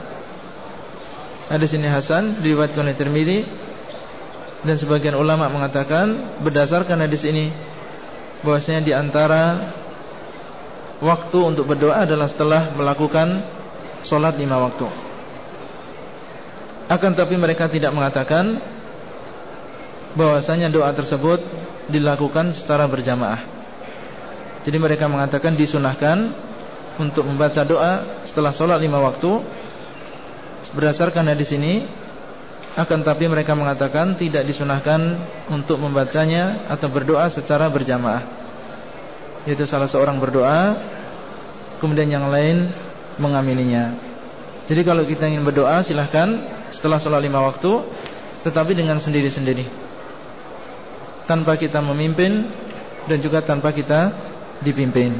Hadis ini Hasan diriwayatkan oleh Tirmizi dan sebagian ulama mengatakan berdasarkan hadis ini bahwasanya di antara waktu untuk berdoa adalah setelah melakukan solat lima waktu. Akan tapi mereka tidak mengatakan bahwasanya doa tersebut dilakukan secara berjamaah. Jadi mereka mengatakan disunahkan untuk membaca doa setelah solat lima waktu Berdasarkan hadis ini akan tapi mereka mengatakan tidak disunahkan untuk membacanya atau berdoa secara berjamaah. Yaitu salah seorang berdoa kemudian yang lain mengamininya. Jadi kalau kita ingin berdoa silahkan setelah sholat lima waktu tetapi dengan sendiri-sendiri. Tanpa kita memimpin dan juga tanpa kita dipimpin.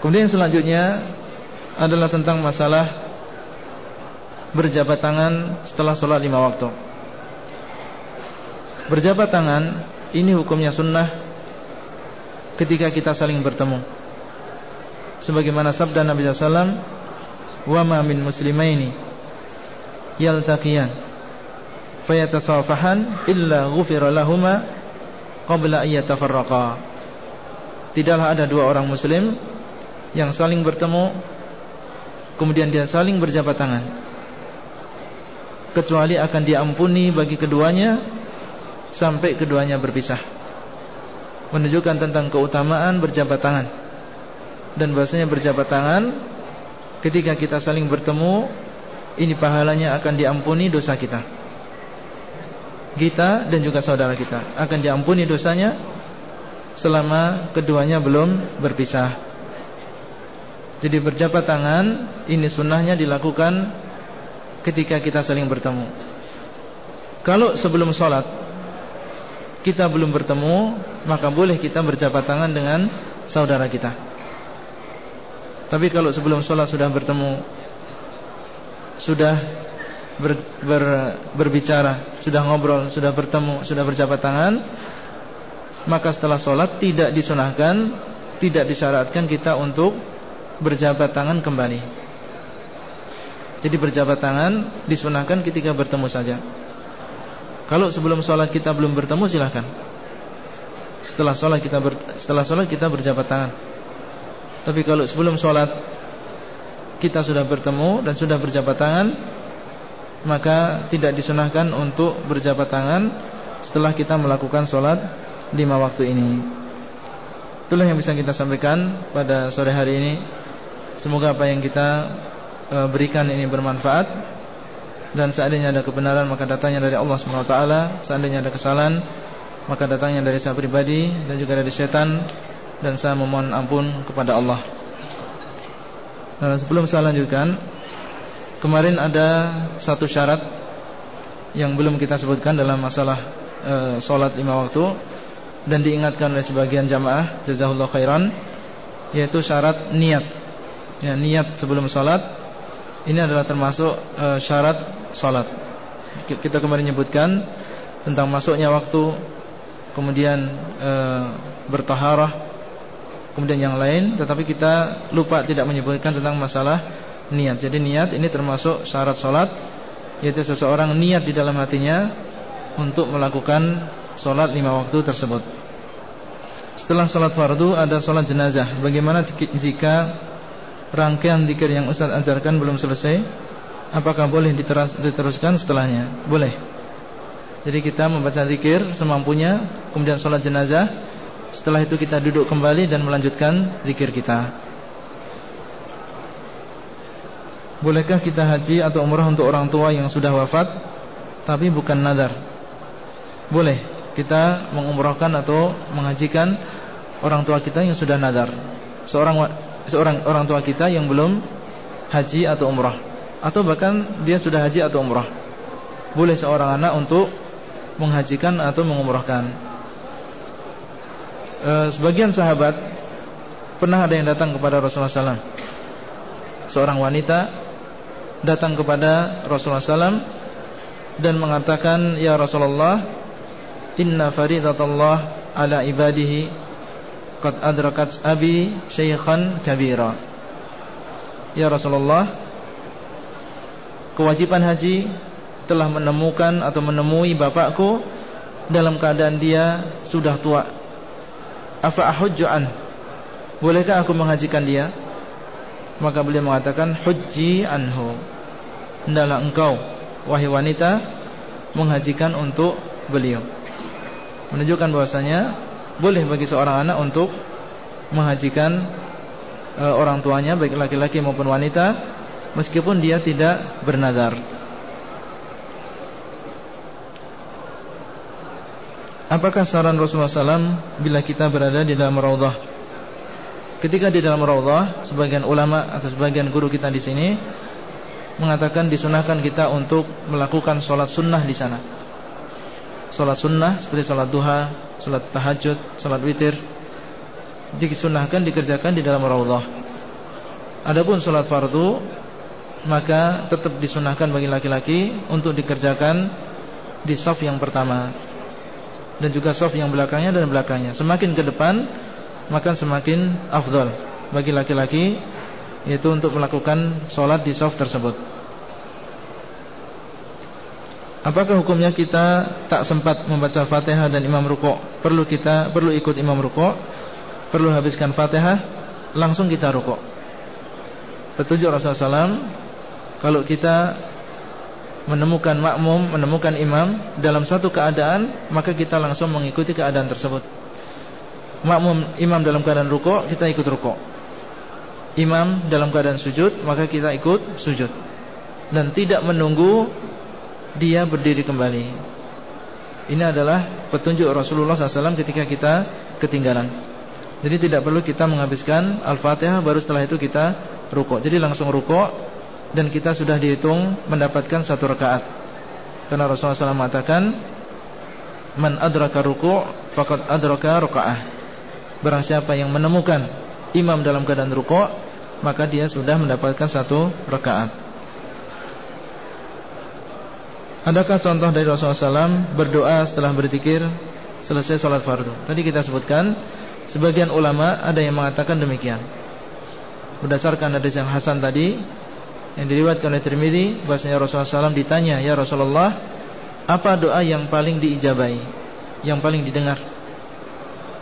Kemudian selanjutnya adalah tentang masalah berjabat tangan setelah sholat lima waktu. Berjabat tangan Ini hukumnya sunnah Ketika kita saling bertemu. Sebagaimana sabda Nabi SAW Wa ma min muslimaini Yaltaqiyan Fayatasafahan Illa ghufira lahuma Qabla ayyatafarraqa Tidaklah ada dua orang muslim Yang saling bertemu Kemudian dia saling berjabat tangan kecuali akan diampuni bagi keduanya sampai keduanya berpisah. Menunjukkan tentang keutamaan berjabat tangan. Dan bahasanya berjabat tangan ketika kita saling bertemu ini pahalanya akan diampuni dosa kita. Kita dan juga saudara kita akan diampuni dosanya selama keduanya belum berpisah. Jadi berjabat tangan ini sunnahnya dilakukan ketika kita saling bertemu. Kalau sebelum sholat kita belum bertemu, maka boleh kita berjabat tangan dengan saudara kita. Tapi kalau sebelum sholat sudah bertemu, sudah ber, ber, berbicara, sudah ngobrol, sudah bertemu, sudah berjabat tangan, maka setelah sholat tidak disunahkan, tidak disyaratkan kita untuk berjabat tangan kembali. Jadi berjabat tangan disunahkan ketika bertemu saja. Kalau sebelum sholat kita belum bertemu silahkan. Setelah sholat kita ber, setelah sholat kita berjabat tangan. Tapi kalau sebelum sholat kita sudah bertemu dan sudah berjabat tangan, maka tidak disunahkan untuk berjabat tangan setelah kita melakukan sholat lima waktu ini. Itulah yang bisa kita sampaikan pada sore hari ini. Semoga apa yang kita e, berikan ini bermanfaat dan seandainya ada kebenaran maka datangnya dari Allah taala, seandainya ada kesalahan maka datangnya dari saya pribadi dan juga dari setan dan saya memohon ampun kepada Allah. E, sebelum saya lanjutkan, kemarin ada satu syarat yang belum kita sebutkan dalam masalah e, solat lima waktu dan diingatkan oleh sebagian jamaah jazakallahu khairan yaitu syarat niat ya, niat sebelum salat ini adalah termasuk uh, syarat salat. Kita kemarin menyebutkan tentang masuknya waktu, kemudian uh, bertaharah, kemudian yang lain, tetapi kita lupa tidak menyebutkan tentang masalah niat. Jadi niat ini termasuk syarat salat, yaitu seseorang niat di dalam hatinya untuk melakukan salat lima waktu tersebut. Setelah salat fardu ada salat jenazah. Bagaimana jika rangkaian zikir yang Ustaz ajarkan belum selesai? Apakah boleh diterus, diteruskan setelahnya? Boleh. Jadi kita membaca zikir semampunya Kemudian sholat jenazah. Setelah itu kita duduk kembali dan melanjutkan zikir kita. Bolehkah kita haji atau umrah untuk orang tua yang sudah wafat? Tapi bukan nadar Boleh Kita mengumrahkan atau menghajikan Orang tua kita yang sudah nadar Seorang seorang orang tua kita yang belum haji atau umrah atau bahkan dia sudah haji atau umrah. Boleh seorang anak untuk menghajikan atau mengumrahkan. E, sebagian sahabat pernah ada yang datang kepada Rasulullah SAW. Seorang wanita datang kepada Rasulullah SAW dan mengatakan, Ya Rasulullah, Inna faridatullah ala ibadihi Qad adrakat abi syaikhan kabira. Ya Rasulullah Kewajiban haji Telah menemukan atau menemui bapakku Dalam keadaan dia Sudah tua. Afa Bolehkah aku menghajikan dia? Maka beliau mengatakan Hujji anhu. Hendaklah engkau Wahai wanita Menghajikan untuk beliau menunjukkan bahwasanya boleh bagi seorang anak untuk menghajikan e, orang tuanya baik laki-laki maupun wanita meskipun dia tidak bernazar. Apakah saran Rasulullah SAW bila kita berada di dalam raudhah? Ketika di dalam raudhah, sebagian ulama atau sebagian guru kita di sini mengatakan disunahkan kita untuk melakukan sholat sunnah di sana. Sholat sunnah seperti sholat duha, sholat tahajud, sholat witir, disunahkan dikerjakan di dalam raudhah. Adapun sholat fardu maka tetap disunahkan bagi laki-laki untuk dikerjakan di saf yang pertama dan juga saf yang belakangnya dan belakangnya. Semakin ke depan maka semakin afdal bagi laki-laki yaitu untuk melakukan sholat di saf tersebut. Apakah hukumnya kita tak sempat membaca Fatihah dan imam rukuk? Perlu kita perlu ikut imam rukuk? Perlu habiskan Fatihah langsung kita rukuk. Petunjuk Rasulullah SAW Kalau kita menemukan makmum, menemukan imam dalam satu keadaan, maka kita langsung mengikuti keadaan tersebut. Makmum imam dalam keadaan rukuk, kita ikut rukuk. Imam dalam keadaan sujud, maka kita ikut sujud. Dan tidak menunggu dia berdiri kembali. Ini adalah petunjuk Rasulullah SAW ketika kita ketinggalan. Jadi tidak perlu kita menghabiskan Al-Fatihah baru setelah itu kita rukuk. Jadi langsung rukuk dan kita sudah dihitung mendapatkan satu rakaat. Karena Rasulullah SAW mengatakan, "Man adraka ruku' faqad adraka rakaah." Barang siapa yang menemukan imam dalam keadaan ruku', maka dia sudah mendapatkan satu rakaat. Adakah contoh dari Rasulullah SAW berdoa setelah berzikir selesai sholat fardu? Tadi kita sebutkan sebagian ulama ada yang mengatakan demikian. Berdasarkan hadis yang Hasan tadi yang diriwayatkan oleh Tirmizi bahwasanya Rasulullah SAW ditanya, "Ya Rasulullah, apa doa yang paling diijabai, yang paling didengar?"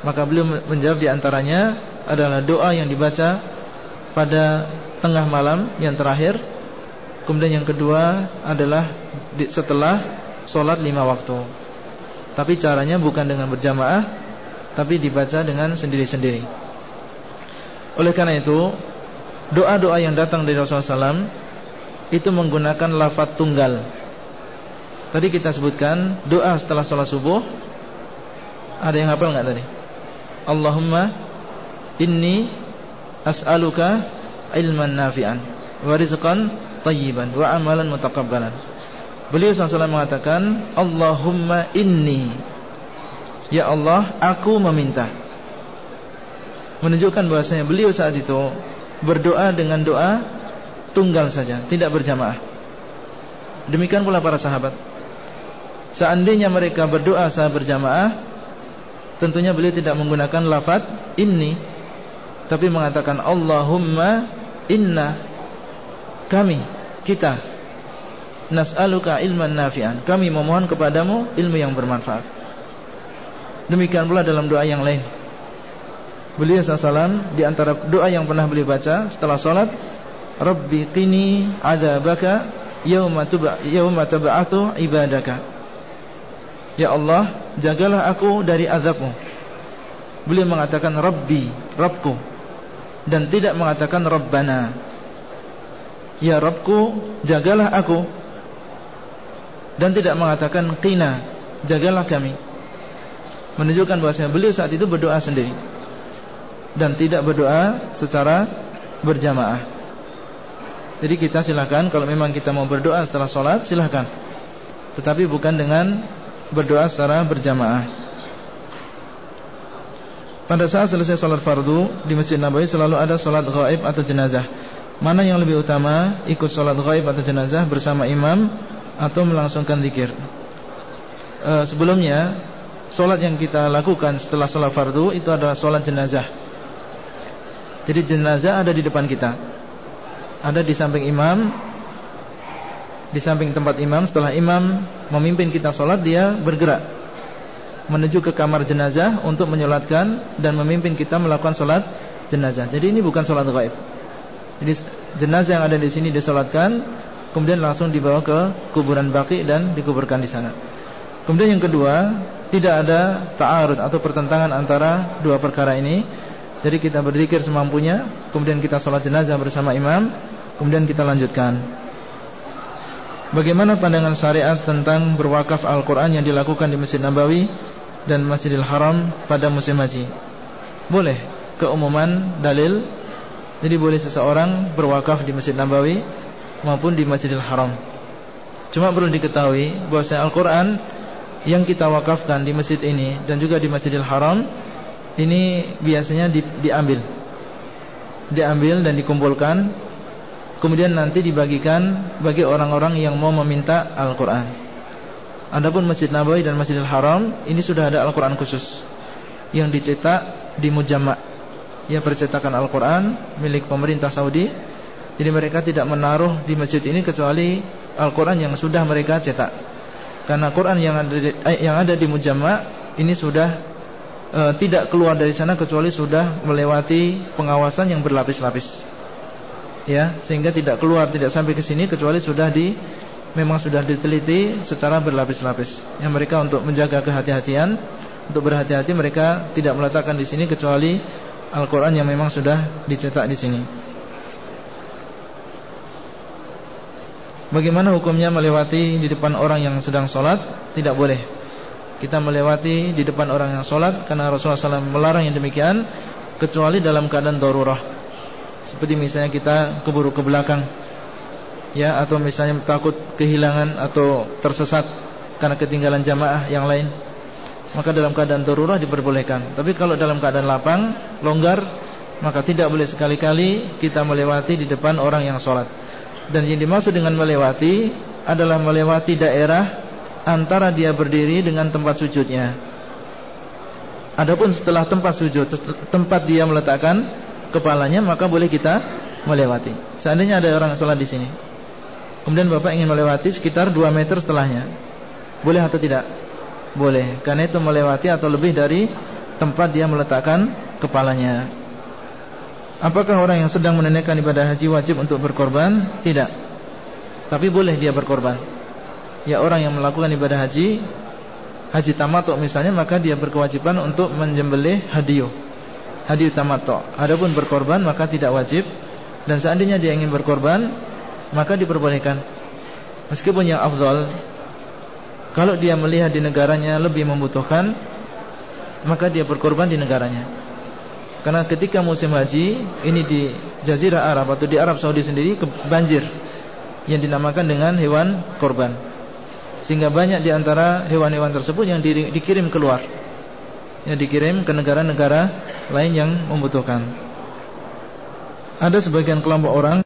Maka beliau menjawab di antaranya adalah doa yang dibaca pada tengah malam yang terakhir. Kemudian yang kedua adalah setelah sholat lima waktu. Tapi caranya bukan dengan berjamaah, tapi dibaca dengan sendiri-sendiri. Oleh karena itu, doa-doa yang datang dari Rasulullah SAW itu menggunakan lafaz tunggal. Tadi kita sebutkan doa setelah sholat subuh. Ada yang hafal nggak tadi? Allahumma inni as'aluka ilman nafi'an wa rizqan tayyiban wa amalan mutaqabbalan. Beliau SAW mengatakan Allahumma inni Ya Allah aku meminta Menunjukkan bahasanya beliau saat itu Berdoa dengan doa tunggal saja, tidak berjamaah. Demikian pula para sahabat. Seandainya mereka berdoa saat berjamaah, tentunya beliau tidak menggunakan lafaz ini, tapi mengatakan Allahumma inna kami kita nas'aluka ilman nafi'an. Kami memohon kepadamu ilmu yang bermanfaat. Demikian pula dalam doa yang lain. Beliau SAW di antara doa yang pernah beliau baca setelah sholat Rabbi qini adzabaka yauma tab'atsu ibadaka. Ya Allah, jagalah aku dari azabmu. Beliau mengatakan Rabbi, Rabbku dan tidak mengatakan Rabbana. Ya Rabbku, jagalah aku dan tidak mengatakan qina, jagalah kami. Menunjukkan bahwasanya beliau saat itu berdoa sendiri dan tidak berdoa secara berjamaah. Jadi kita silakan kalau memang kita mau berdoa setelah sholat silakan. Tetapi bukan dengan berdoa secara berjamaah. Pada saat selesai sholat fardu di Masjid Nabawi selalu ada sholat gaib atau jenazah. Mana yang lebih utama ikut sholat gaib atau jenazah bersama imam atau melangsungkan zikir? E, sebelumnya sholat yang kita lakukan setelah sholat fardu itu adalah sholat jenazah. Jadi jenazah ada di depan kita ada di samping imam di samping tempat imam setelah imam memimpin kita sholat dia bergerak menuju ke kamar jenazah untuk menyolatkan dan memimpin kita melakukan sholat jenazah jadi ini bukan sholat gaib jadi jenazah yang ada di sini disolatkan kemudian langsung dibawa ke kuburan baki dan dikuburkan di sana kemudian yang kedua tidak ada ta'arud atau pertentangan antara dua perkara ini jadi kita berzikir semampunya kemudian kita sholat jenazah bersama imam Kemudian kita lanjutkan Bagaimana pandangan syariat tentang berwakaf Al-Quran yang dilakukan di Masjid Nabawi dan Masjidil Haram pada musim haji. Boleh keumuman dalil. Jadi boleh seseorang berwakaf di Masjid Nabawi maupun di Masjidil Haram. Cuma perlu diketahui bahwa Al-Qur'an yang kita wakafkan di masjid ini dan juga di Masjidil Haram ini biasanya di, diambil. Diambil dan dikumpulkan kemudian nanti dibagikan bagi orang-orang yang mau meminta Al-Qur'an. Adapun Masjid Nabawi dan Masjidil Haram ini sudah ada Al-Qur'an khusus yang dicetak di Mujamma. Ya percetakan Al-Qur'an milik pemerintah Saudi. Jadi mereka tidak menaruh di masjid ini kecuali Al-Qur'an yang sudah mereka cetak. Karena Quran yang ada di, eh, yang ada di Mujamma ini sudah e, tidak keluar dari sana kecuali sudah melewati pengawasan yang berlapis-lapis. Ya, sehingga tidak keluar tidak sampai ke sini kecuali sudah di memang sudah diteliti secara berlapis-lapis. Yang mereka untuk menjaga kehati-hatian, untuk berhati-hati mereka tidak meletakkan di sini kecuali Al-Qur'an yang memang sudah dicetak di sini. Bagaimana hukumnya melewati di depan orang yang sedang sholat? Tidak boleh. Kita melewati di depan orang yang sholat karena Rasulullah SAW melarang yang demikian kecuali dalam keadaan darurah. Seperti misalnya kita keburu ke belakang ya atau misalnya takut kehilangan atau tersesat karena ketinggalan jamaah yang lain maka dalam keadaan darurat diperbolehkan tapi kalau dalam keadaan lapang longgar maka tidak boleh sekali-kali kita melewati di depan orang yang sholat dan yang dimaksud dengan melewati adalah melewati daerah antara dia berdiri dengan tempat sujudnya. Adapun setelah tempat sujud tempat dia meletakkan kepalanya maka boleh kita melewati. Seandainya ada orang sholat di sini. Kemudian Bapak ingin melewati sekitar 2 meter setelahnya. Boleh atau tidak? Boleh. Karena itu melewati atau lebih dari Tempat dia meletakkan kepalanya Apakah orang yang sedang menunaikan ibadah haji wajib untuk berkorban? Tidak Tapi boleh dia berkorban Ya orang yang melakukan ibadah haji Haji tamatok misalnya Maka dia berkewajiban untuk menjembelih hadiyu Hadiyu tamatok Adapun berkorban maka tidak wajib Dan seandainya dia ingin berkorban maka diperbolehkan. Meskipun yang afdal kalau dia melihat di negaranya lebih membutuhkan maka dia berkorban di negaranya. Karena ketika musim haji ini di Jazirah Arab atau di Arab Saudi sendiri banjir yang dinamakan dengan hewan korban. Sehingga banyak di antara hewan-hewan tersebut yang dikirim keluar. Yang dikirim ke negara-negara lain yang membutuhkan. Ada sebagian kelompok orang